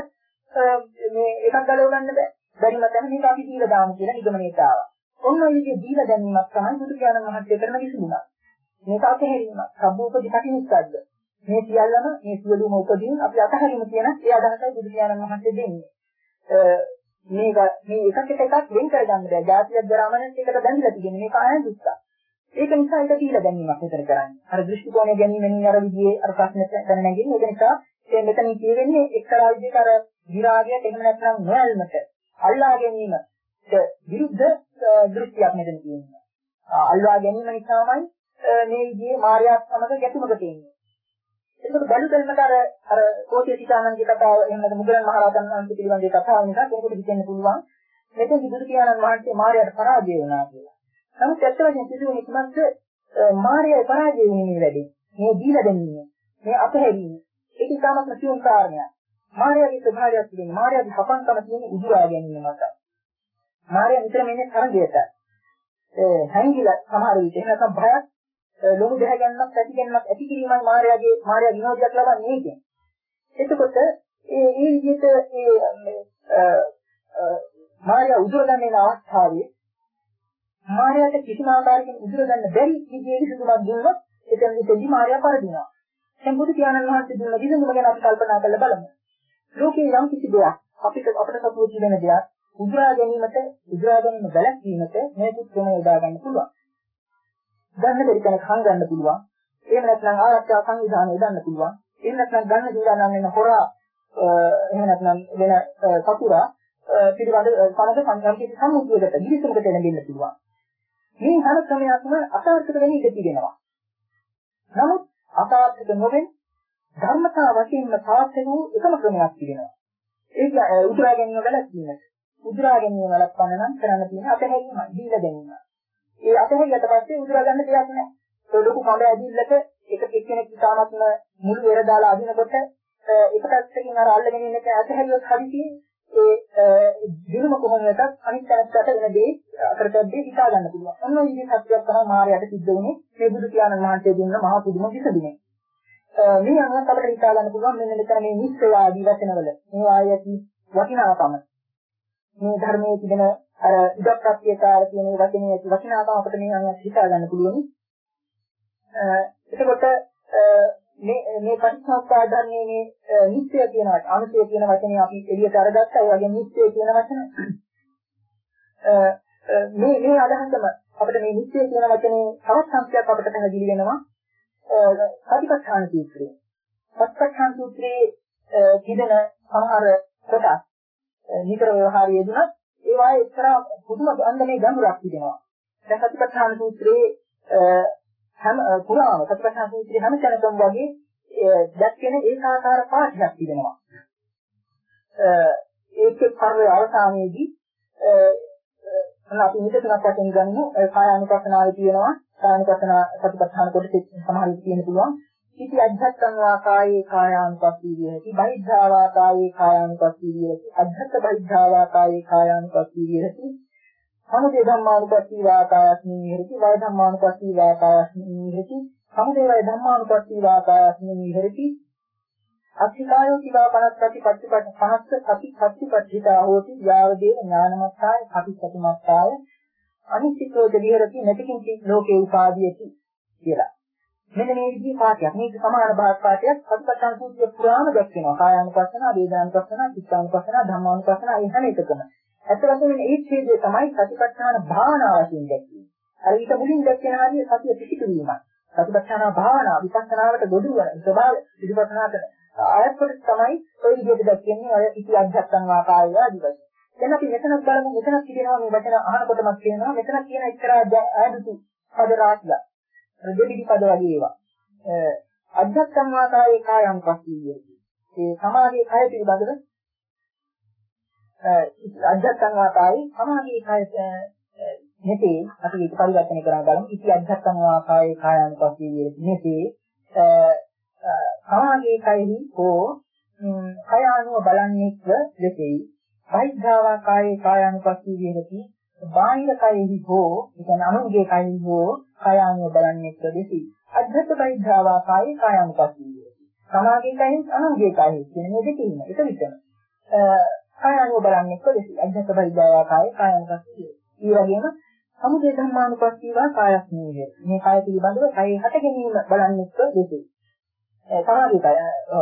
මේ එකක් ගලව ගන්න බෑ. බැරිම තැන මේක අපි දීලා දාමු කියලා නිගමනයට ආවා. ඔන්න ඔය විදිහේ දීලා දැමීමක් තමයි බුදු පියාණන් වහන්සේ කරන විසඳුමක්. මේක අතහැරීමක්. සම්බෝධි කටිනිස්සද්ද. මේ සියල්ලම මේ සියලුම උපදීන් අපි අතහැරීම කියන ඒ අදහසයි බුදු පියාණන් වහන්සේ දෙන්නේ. මේක මේ එකකට එකක් වෙන් කරගන්න බෑ. ජාතියක් ග්‍රාමණයත් එකට බැඳිලා තියෙන්නේ. මේක ආයන් දුක්ඛ. ඒක නිසා ඒක කියලා ගැනීමක් විතර කරන්නේ. අර දෘෂ්ටි කෝණය ගැනීමෙන් අර විදිහේ අර ප්‍රශ්නෙට දැන නැගින්නේ. ඒක නිසා මේ මෙතන කියවෙන්නේ එක්තරා විදිහක අර විරාගයට එහෙම නැත්නම් නොයල්මට අල්ලා ගැනීමට විරුද්ධ දෘෂ්ටියක් මෙතන තියෙනවා. අල්ලා ගැනීම නිසාමයි මේ විදිහේ මායාවක් සමග ගැටුමක තියෙන්නේ. එතකොට බැලු බැලමට අර අර කෝටිය සිතානන්ගේ කතාව එහෙම නැත්නම් මුගලන් මහරහතන් වහන්සේ පිළිබඳ කතාව නිසා කෙනෙකුට හිතෙන්න පුළුවන් මෙතන බුදු පියාණන් වහන්සේ මාර්යාට පරාජය වුණා කියලා. නමුත් ඇත්ත වශයෙන්ම සිදුවුනේ කුමක්ද මාර්යාගේ පරාජය වුණේ මේ වැඩේ. මේ දීලා දැමීම, මේ අපහැරීම. ඒක ඉතාමත් සියුම් කාරණයක්. මාර්යාගේ ස්වභාවයක් තියෙන මාර්යාගේ හපන්කම තියෙන උදුරා ගැනීම මත. මාර්යා නිතරම ඉන්නේ තරගයට. ඒ හැංගිලා සමහර විට එහෙම නැත්නම් බයක් ලොමු දෙහ ගන්නක් ඇති ගන්නක් ඇති කිරීමයි මාර්යාගේ මාර්යා විනෝදයක් ලබන්නේ ඒකෙන්. එතකොට ඒ ඒ විදිහට ඒ මාර්යා උදුරගන්න යන අවස්ථාවේ මාර්යාට කිසිම ආකාරයකින් උදුරගන්න බැරි විදිහේ විසඳුමක් දුන්නොත් එතනදි දෙවි මාර්යා පරදිනවා. දැන් බුදු පියාණන් වහන්සේ දුන්න විසඳුම ගැන අපි කල්පනා කරලා බලමු. ලෝකේ යම් කිසි දෙයක් අපිට අපිට සතුටු වෙන දෙයක් උදුරා ගැනීමට උදුරා ගැනීම වැළැක්වීමට මේ කුත්‍රම යොදා ගන්න පුළුවන්. ගන්න බැරි කෙනෙක් හංගන්න පුළුවන්. එහෙම නැත්නම් ආරක්ෂා සංවිධානය යොදන්න පුළුවන්. එහෙම නැත්නම් ගන්න දීලා නම් වෙන හොරා එහෙම නැත්නම් වෙන සතුරා පිළිබඳ සමග සංකල්පිත සම්මුතියකට දිවිසමකට එළඹෙන්න පුළුවන්. මේ හැම ක්‍රමයක්ම අසාර්ථක වෙන්න ඉඩ තිබෙනවා. නමුත් අසාර්ථක නොවෙන ධර්මතා වශයෙන්ම සාර්ථක වූ එකම ක්‍රමයක් තිබෙනවා. ඒක උදුරා ගැනීම වැළැක්වීම. උදුරා ගැනීම වළක්වන්න නම් කරන්න තියෙන අතහැරීම, දීලා ගැනීම. ඒ අතහැරියට පස්සේ උදුරා ගන්න දෙයක් නැහැ. ඒ ලොකු කඳ ඇදිල්ලක එක එක්කෙනෙක් ඉතාමත්ම මුළු වෙර දාලා අදිනකොට එක පැත්තකින් අර අල්ලගෙන ඉන්න එක අතහැරියොත් හදිසියේ ඒ දිනුම කොහොමදත් අනිත් පැත්තට වෙන දේ අතරතැද්දේ හිතා ගන්න පුළුවන්. ඔන්න ඔය විදිහේ සත්‍යයක් තමයි මායයට සිද්ධ වුණේ මේ බුදු පියාණන් වහන්සේ දුන්න මහා පුදුම විසඳුමේ. මේ අනුවත් අපිට හිතා ගන්න පුළුවන් මෙන්න මෙතන මේ නිස්සය ආදී වචනවල මේ ආයති වටිනාකම. මේ ධර්මයේ තිබෙන අර ඉදප්‍රත්‍යකාර කියන වචනේ ඇති වටිනාකම අපිට මේ අනුවත් හිතා ගන්න පුළුවන්. එතකොට මේ මේ පටිච්චසමුප්පාද ධර්මයේ මේ නිත්‍ය කියන අනුසය කියන වචනේ අපි එළියට අරගත්තා. ඒ වගේ නිත්‍ය කියන වචන මේ මේ අදහසම අපිට මේ නිත්‍ය කියන වචනේ තවත් සංකේතයක් අපිට පැහැදිලි වෙනවා. සතිපට්ඨාන සූත්‍රය. සතිපට්ඨාන සූත්‍රයේ තිබෙන සමහර කොටස් නිතර ව්‍යවහාරයේ දුනත් ඒ වායේ එක්තරා පුදුම අන්දමේ ගැඹුරක් තිබෙනවා. දැන් සතිපට්ඨාන සූත්‍රයේ හැම පුරාම සතිපට්ඨාන සූත්‍රයේ හැම තැනකම වගේ දැක්කෙන ඒකාකාර පාඨයක් තිබෙනවා. ඒක පරිවර්තන අවසානයේදී අපි මෙතනක් වශයෙන් ගන්න කායානුපස්සනාවේ තියෙනවා. කායානුපස්සන සතිපට්ඨාන කොටසේ සමහර තියෙන පුළුවන්. ඉති අධ්‍යාත්ම වාකායේ කායානුපස්සී විහෙති බහිද්ධා වාකායේ කායානුපස්සී විහෙති අධ්‍යාත්ම බහිද්ධා වාකායේ කායානුපස්සී විහෙති සමුදය ධම්මානුපස්සී වාකායස්මින් විහෙරති වය ධම්මානුපස්සී වාකායස්මින් විහෙරති සමුදය වය ධම්මානුපස්සී වාකායස්මින් විහෙරති අත්ථිකායෝ කිවා පනස්සති පච්චපට්ඨ පනස්ස සති පච්චපට්ඨිතා හෝති යාවදේ ඥානමත්තාය කපිසතිමත්තාය අනිත්‍යෝද විහෙරති නැතිකින් ලෝකේ උපාදීයති කියලා. මෙන්න මේ විදිහේ පාඩයක්. මේක සමාන භාග පාඩයක් සතිපට්ඨාන සූත්‍රය පුරාම දැක්වෙනවා. කායානුපස්සන, වේදනානුපස්සන, චිත්තානුපස්සන, ධම්මානුපස්සන, ඒ හැම එකකම. ඇත්ත වශයෙන්ම මේ ඡේදය තමයි සතිපට්ඨාන භාවනාව වශයෙන් දැක්වෙන්නේ. අර ඊට මුලින් දැක්කන හරිය සතිය පිහිටුවීමක්. සතිපට්ඨාන භාවනාව විපස්සනාවට ගොඩ වන ස්වභාව පිළිපස්සනාට ආයතන තමයි ඔය විදිහට දැක්වෙන්නේ අය ඉති අධ්‍යාත්ම වාකාරය ආදී වශයෙන්. දැන් අපි මෙතනක් බලමු මෙතනක් කියනවා මේ වචන අහනකොටම කියනවා මෙතන කියන එක්තරා ආයුතු පද රාශිය. දෙවිදි පද වගේ ඒවා. අධ්‍යාත්ම වාකාරයේ කායම් පස්සියේ. ඒ සමාධියේ කය පිළිබඳව අධ්‍යාත්ම වාකාරයේ සමාධියේ කය මෙතේ අපි ඒක පරිවර්තනය කරලා බලමු. ඉති අධ්‍යාත්ම වාකාරයේ කායानुපස්සී විරති මෙතේ සමාධියේ කයෙහි හෝ කය අනුව බලන්නේක්ව දෙසෙයි. බහිද්ධාවා කායේ කායानुපස්සී විරති බාහිර කයෙහි හෝ කියන්නේ අනුගේ කයෙහි හෝ කය අනුව බලන්නේක්ව දෙසෙයි. අධ්‍යාත්ම බහිද්ධාවා කායේ කායानुපස්සී විරති. සමාධියේ කයෙහි අනුගේ කයෙහි කියන මේ දෙකම එක විතරයි. කාය අනුව බලන්නේ කොලෙසි අධ්‍යාත්ම පරිදාවා කාය කායනුපස්සී. ඒ වගේම සමුදේ ධම්මානුපස්සීවා කායස්මී වේ. මේ කාය පිළිබඳව කය හට ගැනීම බලන්නේ කොලෙසි. ඒ සමාධි කය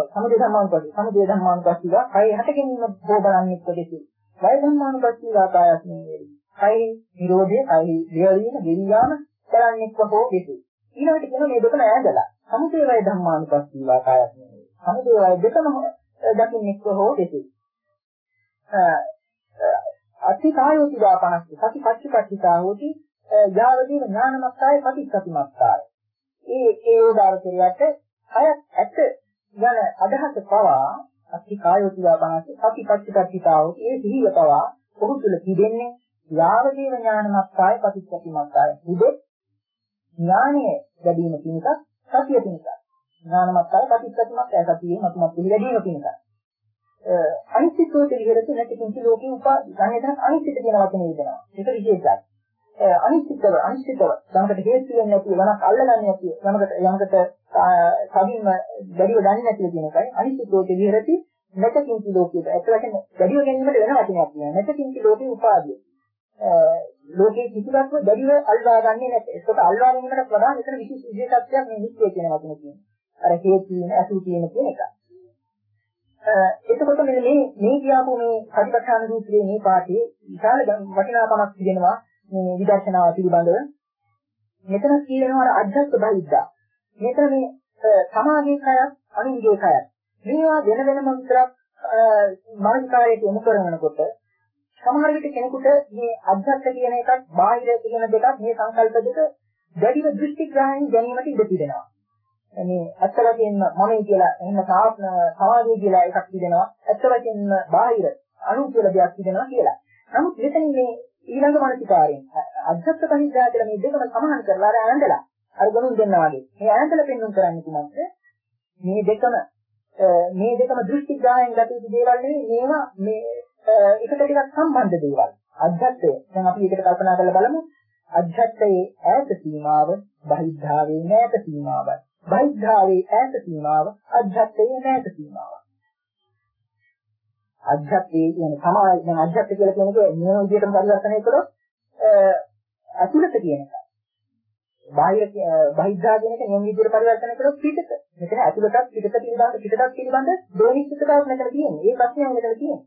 සමුදේ ධම්මානුපස්සී සමුදේ ධම්මානුපස්සීවා කය හට ගැනීම හෝ බලන්නේ කොලෙසි. වය ධම්මානුපස්සීවා කායස්මී වේ. කය නිරෝධය කය දේවීන ගෙවියාම බලන්නේ කොහො වෙති. ඊළඟට කියන මේ දෙකම ඈඳලා සමුදේ වය ධම්මානුපස්සීවා කායස්මී වේ. සමුදේ වය දෙකම දකින්නේ කොහො වෙති. අතිකායෝති වාපනස්ස සති පච්චපට්ඨිතා හෝති යාවදීන ඥානමත්තාය පටිච්චසමුප්පාය. ඒ ඒ උදාරතරයට අය ඇත්ත යන අදහස පවා අත්ති කායෝතිවා බණස් සතිපත්තිපත්තිතාව ඒ සිහිය පවා ඔහු තුල තිබෙන්නේ යාවදීව ඥානමත්කාය පටිච්චසමුප්පාදය. උදේ ඥානය ලැබීම පිණිස සතිය පිණිස. ඥානමත්කාය පටිච්චසමුප්පාදය සතියේ මතුමත් පිළිගැනීම පිණිස. අනිත්‍යත්වයේ විහෙරති නැති කිසි ලෝකේ උපා ගණේතන අනිත්‍යත කියන වචනේ යදනවා. ඒක විශේෂයි. අනිශ්චිතව අනිශ්චිතව. යමකට හේතු වෙන්නේ නැති වනක් අල්ලගන්නේ නැති යමකට යමකට කවින්ම දැඩිව දන්නේ නැති කියන එකයි. අනිශ්චිතෝට විහෙරති නැතකින්ති ලෝකයේ ඇත්ත වශයෙන්ම දැඩිව ගැනීමට වෙන වචනයක් කියනවා නැතකින්ති ලෝකේ උපාදිය ලෝකයේ කිසිවක්ම දැඩිව අල්වා ගන්නේ නැත. ඒකට අල්වා ගැනීමට වඩා මෙතන විශේෂ විශේෂත්වයක් මේ නිත්‍ය කියන වචනේ කියනවා අර හේතු කියන අසු කියන කියන එක. එතකොට මෙන්න මේ මේ කියපු මේ පටිපඨාන සූත්‍රයේ මේ පාඩේ විශාල වටිනාකමක් තිබෙනවා. මේ විදර්ශනාව පිළිබඳව මෙතන කියනවා අර අධ්‍යාත්ම බහිද්දා. මෙතන මේ සමාගයේ කය අනුන්ගේ කය. මේවා වෙන වෙනම විතරක් මානසිකාරයට යොමු කරනකොට සමහර විට කෙනෙකුට මේ අධ්‍යාත්ම කියන එකත් බාහිර කියන දෙකක් මේ සංකල්ප දෙක දැඩිව දෘෂ්ටි ග්‍රහණය ගැනීමට ඉඩ තිබෙනවා. මේ ඇත්ත වශයෙන්ම මමයි කියලා එහෙම සමාධිය කියලා එකක් තිබෙනවා. ඇත්ත වශයෙන්ම බාහිර අනු කියලා දෙයක් තිබෙනවා කියලා. නමුත් මෙතන මේ ඊළඟ මානසිකාරයෙන්. අධ්‍යාත්ම කහිතා කියලා මේ දෙකම සමාන කරලා අර ඇඳලා අර ගොනුන් දෙන්නා වගේ. මේ ඇඳලා පෙන්වන්න කරන්නේ කොහොමද මේ දෙකම මේ දෙකම දෘෂ්ටි ගායන් ගත යුතු දේවල් නෙවෙයි මේවා මේ එකට ටිකක් සම්බන්ධ දේවල්. අධ්‍යාත්මය දැන් අපි ඒකට කල්පනා කරලා බලමු. අධ්‍යාත්මයේ ඈත සීමාව බහිද්ධාවේ නැත සීමාවයි. බහිද්ධාවේ ඈත සීමාව අධ්‍යාත්මයේ නැත සීමාවයි. අධ්‍යාත්මයේ කියන සමාය දැන් අධ්‍යාත්ම කියලා කියන්නේ නියම විදිහටම පරිවර්තනය කළොත් අතුලත කියන එක. බාහිර බහිද්ධා කියන එක නියම විදිහට පරිවර්තනය කළොත් පිටත. මෙතන අතුලතත් පිටත පිළිබඳ පිටතත් පිළිබඳ දෝනිශ්චිතතාවක් මෙතන තියෙන්නේ. ඒ ප්‍රශ්නය මෙතන තියෙන්නේ.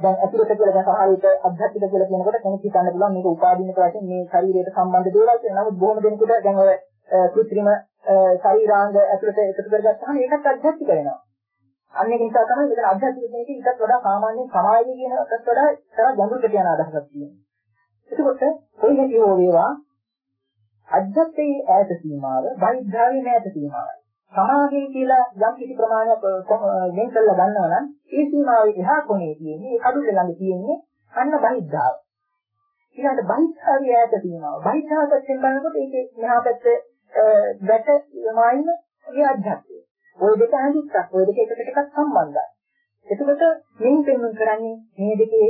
දැන් අතුලත කියලා දැන් සමහර විට අධ්‍යාත්මික කියලා කියනකොට කෙනෙක් හිතන්න පුළුවන් මේක උපාදීනක වශයෙන් මේ ශරීරයට සම්බන්ධ දේවල් කියලා. නමුත් බොහොම දෙනෙකුට දැන් ඔය කෘත්‍රිම ශරීරාංග ඇතුළත එකතු කරගත්තාම ඒකත් අධ්‍යාත්මික වෙනවා. අන්න ඒක නිසා තමයි මෙතන අධ්‍යාත්මික කෙනෙක් ඊටත් වඩා සාමාන්‍ය සමාජයේ කියනකට වඩා තරහ ගැඹුරට යන අදහසක් තියෙනවා. එතකොට කොයි හැටි හෝ වේවා අධ්‍යාත්මයේ ඈත සීමාව බෞද්ධාවේ ඈත සීමාවයි. සමාජයේ කියලා යම් කිසි ප්‍රමාණයක් වෙන් කරලා ගන්නවා නම් ඒ සීමාවේ එහා කොනේ තියෙන්නේ ඒ කඩුල ළඟ තියෙන්නේ අන්න බෞද්ධාව. ඊළඟට බෞද්ධාවේ ඈත සීමාව. බෞද්ධාව පැත්තෙන් බලනකොට ඒකේ මෙහා පැත්තේ ගැට යමයින් ඒ අධ්‍යාත්මය. ওই දෙක අනිත්‍යක්. ওই දෙක එකට එකක් සම්බන්ධයි. එතකොට මේ පෙන්වන්න කරන්නේ මේ දෙකේ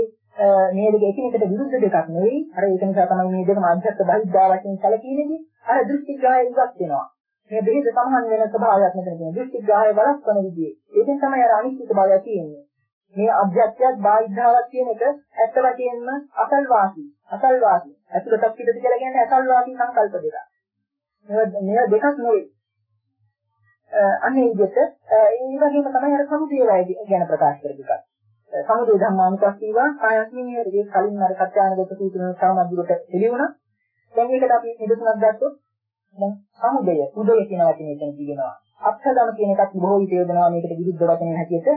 මේ දෙක එකිනෙකට විරුද්ධ දෙකක් නෙවෙයි. අර ඒක නිසා තමයි මේ දෙකම අධ්‍යාත්ම බහිද්ධා වශයෙන් සැලකීමේදී අර දෘෂ්ටි ග්‍රහය ඉවත් වෙනවා. මේ දෙක සමාන වෙන ස්වභාවයක් මෙතන තියෙනවා. දෘෂ්ටි ග්‍රහය වළක්වන විදිහේ. ඒකෙන් තමයි අර අනිත්‍ය භාවය තියෙන්නේ. මේ අධ්‍යාත්මයක් බාහිද්ධාවක් කියන එක ඇත්ත වශයෙන්ම අසල්වාසී. අසල්වාසී. ඇතුළතක් පිටත කියලා කියන්නේ අසල්වාසී සංකල්ප දෙකක්. මේවා දෙකක් නෙවෙයි. අන්නේ විදිහට ඒ වගේම තමයි අර සමුදේ වය ගැන ප්‍රකාශ කරපු එක. සමුදේ ධම්මානුපස්සීවා කායස්මිනිය ඒ කලින් අර සත්‍යානගත සූත්‍රයේ සාමද්දුරට එළියුණා. දැන් ඒකට අපි නිදසුනක් ගත්තොත් දැන් සමුදය උදය කියන වචනේ දැන් කියනවා. අක්ෂදම කියන එකත් බොහෝ විට යොදනවා මේකට විරුද්ධ වචනයක් හැටියට.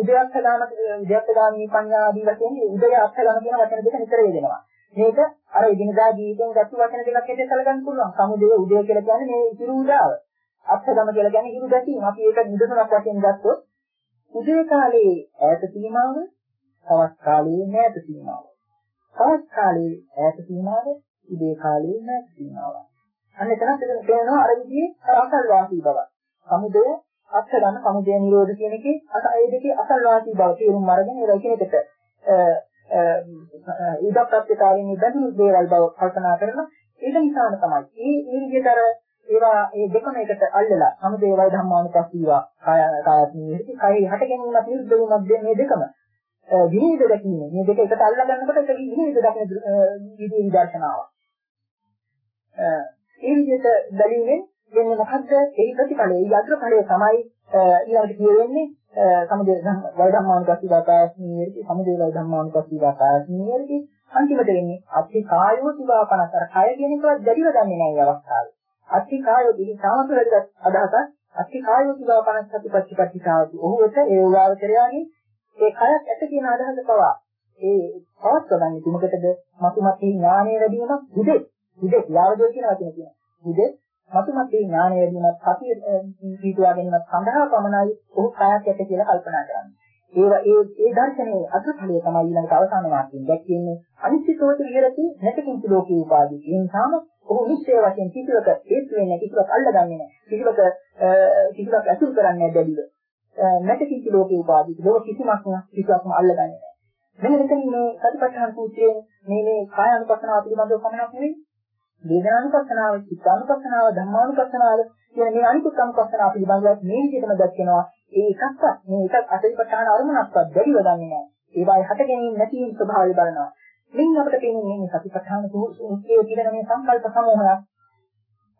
උදයක්ෂදාම උදයක්ෂදාමී පඤ්ඤා ආදී වශයෙන් උදය අක්ෂදම කියන වචන දෙක නිතර යොදනවා. මේක අර ඉදිනදා ජීවිතෙන් ගත්ත වචන දෙකක් හැටියට සැලකන්න පුළුවන්. සමුදය උදය කියලා කියන්නේ මේ ඉතුරු උදාව. අත්දම කියලා කියන්නේ හිරු ගැටීම. අපි ඒක නිදසුනක් වශයෙන් ගත්තොත් උදේ කාලයේ ඈත සීමාව, සවස් කාලයේ නැත සීමාව. සවස් කාලයේ ඈත සීමාව, උදේ කාලයේ නැත සීමාව. අන්න එතනත් එතන තේරෙනවා අර විදිහේ අසල් වාසී බව. සමුදය අත්දම සමුදය නිරෝධ කියන එකේ අස ඒ දෙකේ අසල් වාසී බව තේරුම් අරගෙන ඒ එකිනෙකට ඉදප්‍රත්‍යකාරයෙන් බැඳුණු දේවල් බව කල්පනා කරන ඒක නිසාම තමයි. මේ මේ විදිහට අර ඒවා ඒ දෙකම එකට අල්ලලා සමුදේ වය ධම්මානුපස්සීවා කාය කායත්මී කයි හට ගැනීමත් නිරුද්ධ වීමත් මේ දෙකම විනීත දැකීම මේ දෙක එකට අල්ලා ගන්නකොට ඒක විනීත දකින විදිහේ විදර්ශනාවක්. ඒ විදිහට බැලීමෙන් වෙන්නේ මොකද්ද? ඒ ප්‍රතිඵලය ඒ යත්‍ර ඵලය තමයි ඊළඟට කියවෙන්නේ සමුදේ වය ධම්මානුපස්සීවා කායත්මී සමුදේ වය ධම්මානුපස්සීවා කායත්මී අන්තිමට වෙන්නේ අපි කායෝ තිවාපනතර කය කියන එකවත් දැඩිව ගන්නේ නැහැ අවස්ථාවේ. අත්ති කායෝ දිහි සාමතුලද අදහසක් අත්ති කායෝ කිවා 57 පච්චපට්ඨිතාවති. ඔහුට ඒ උදාවචරයාගේ ඒ කයක් ඇත කියන අදහස පවා ඒ පවත්වගන්නේ කුමකටද? මතුමත් ඥානය වැඩි වීමක් උදේ. උදේ යාවදේ කියන වචනේ කියනවා. උදේ මතුමත් මේ ඥානය වැඩිමත් සතිය පිටුවා ගැනීමත් සඳහා පමණයි ඔහු කයක් ඇත කියලා කල්පනා කරන්නේ. ඒ ඒ ඒ දර්ශනයේ අත්ඵලය තමයි ඊළඟට අවසාන වාක්‍යයෙන් දැක්වෙන්නේ අනිත්‍යතෝත විහෙරති නැතකින් ලෝකේ උපාදී. ඒ නිසාම ඔහු නිශ්චය වශයෙන් කිසිවක හේතු වෙන්නේ කිසිවක් අල්ලගන්නේ නැහැ. කිසිවක කිසිවක් අසුල් කරන්නේ නැහැ බැලිව. නැතකින් ලෝකේ උපාදී. ලෝක කිසිමක් කිසිවක්ම අල්ලගන්නේ නැහැ. මෙන්න මෙතන මේ සතිපට්ඨාන සූත්‍රයේ මේ මේ කායानुපස්සනාව පිළිබඳව පමණක් නෙවෙයි වේදනානුපස්සනාව, චිත්තානුපස්සනාව, ධම්මානුපස්සනාව කියන මේ අනිකුත් අනුපස්සනාව පිළිබඳව මේ විදිහටම දැක්වෙනවා. ඒ එකක්වත් මේ එකක් අතීපඨාන අරමුණක්වත් බැරිව ගන්නේ නැහැ. ඒවායේ හට ගැනීම නැති වීම ස්වභාවය බලනවා. මෙන්න අපිට පේන්නේ මේ සතිපට්ඨාන සූත්‍රයේ කියන මේ සංකල්ප සමූහයක්.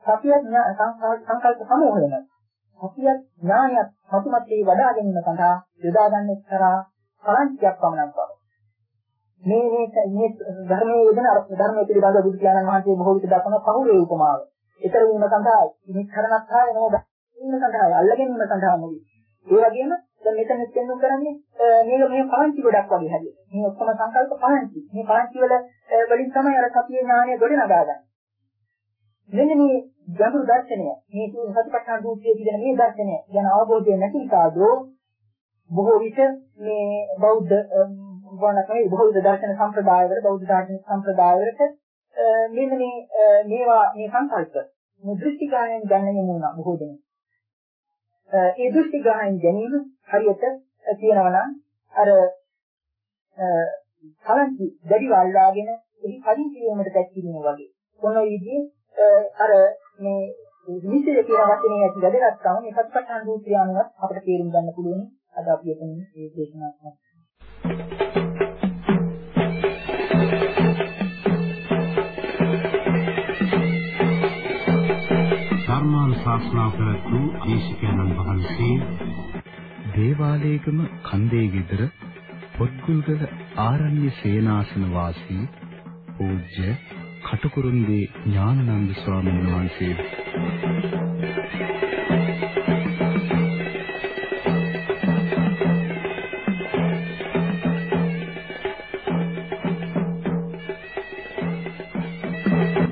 සතිය සංකල්ප සමූහයම. සතිය ඥානයක් මතුමත් ඒ වඩා ගැනීම සඳහා යොදා ගන්න එක්තරා කලංචයක් පමණක් බව. මේ මේ මේ ධර්මයේ යෙදෙන ධර්මයේ පිළිබඳව බුදු පියාණන් වහන්සේ බොහෝ විට දක්වන පහුවේ උපමාව. ඊතර වීම සඳහා නික්කරණස්ථාය නෝද. ඉන්න සඳහා අල්ලගැනීම සඳහා නෙවෙයි. ඒ වගේම දැන් මෙතන දෙන්නුම් කරන්නේ මේක මේ පාංචි ගොඩක් වගේ හැදෙන්නේ. මේ ඔක්කොම සංකල්ප පාංචි. මේ පාංචි වල වලින් තමයි අර සතිය ඥානය ගොඩ නගාගන්නේ. මෙන්න මේ ගැඹුරු දර්ශනය මේ සතිපට්ඨාන රූපයේ තිබෙන මේ දර්ශනය ගැන අවබෝධය නැති නිසාදෝ බොහෝ විට මේ බෞද්ධ වණකේ බොහෝ විට දර්ශන සම්ප්‍රදායවල බෞද්ධ දර්ශන සම්ප්‍රදායවලට මෙන්න මේ මේවා මේ සංකල්ප මේ දෘෂ්ටිකායන් ගන්න යමු වුණා බොහෝ දෙනෙක්. ඒ දෘෂ්ටිකායන් ගැනීම හරියට කියනවා නම් අර කලන්ති දැඩි වල්ලාගෙන එහි කලින් කියවීමට දැක්වීම වගේ. කොන විදිහේ අර මේ නිශ්චය කියන වචනේ ඇති වැදගත්කම මේ සත්පට්ඨාන රූපය අනුව අපිට තේරුම් ගන්න පුළුවන්. අද අපි එතන මේ දේශනාවක් ධර්මානුශාසනා කරතු දේශකයන්න් වහන්සේ. දේවාලයේකම කන්දේ গিදර පොත්කුල්ගල ආරණ්‍ය සේනාසන වාසී පූජ්‍ය කටුකුරුන්දී ඥානানন্দ ස්වාමීන් වහන්සේ.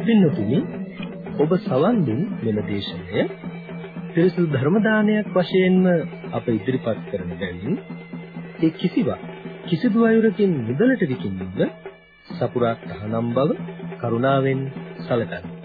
පින්නතුනි ඔබ සවන් දුන් මෙම දේශනය. පිරිසුදු ධර්ම දානයක් වශයෙන්ම අප ඉදිරිපත් කරන බැවින් ඒ කිසිවක් කිසිදු අයුරකින් මුදලට විකිණීම සපුරා තහනම් බව කරුණාවෙන් සැලකන්න.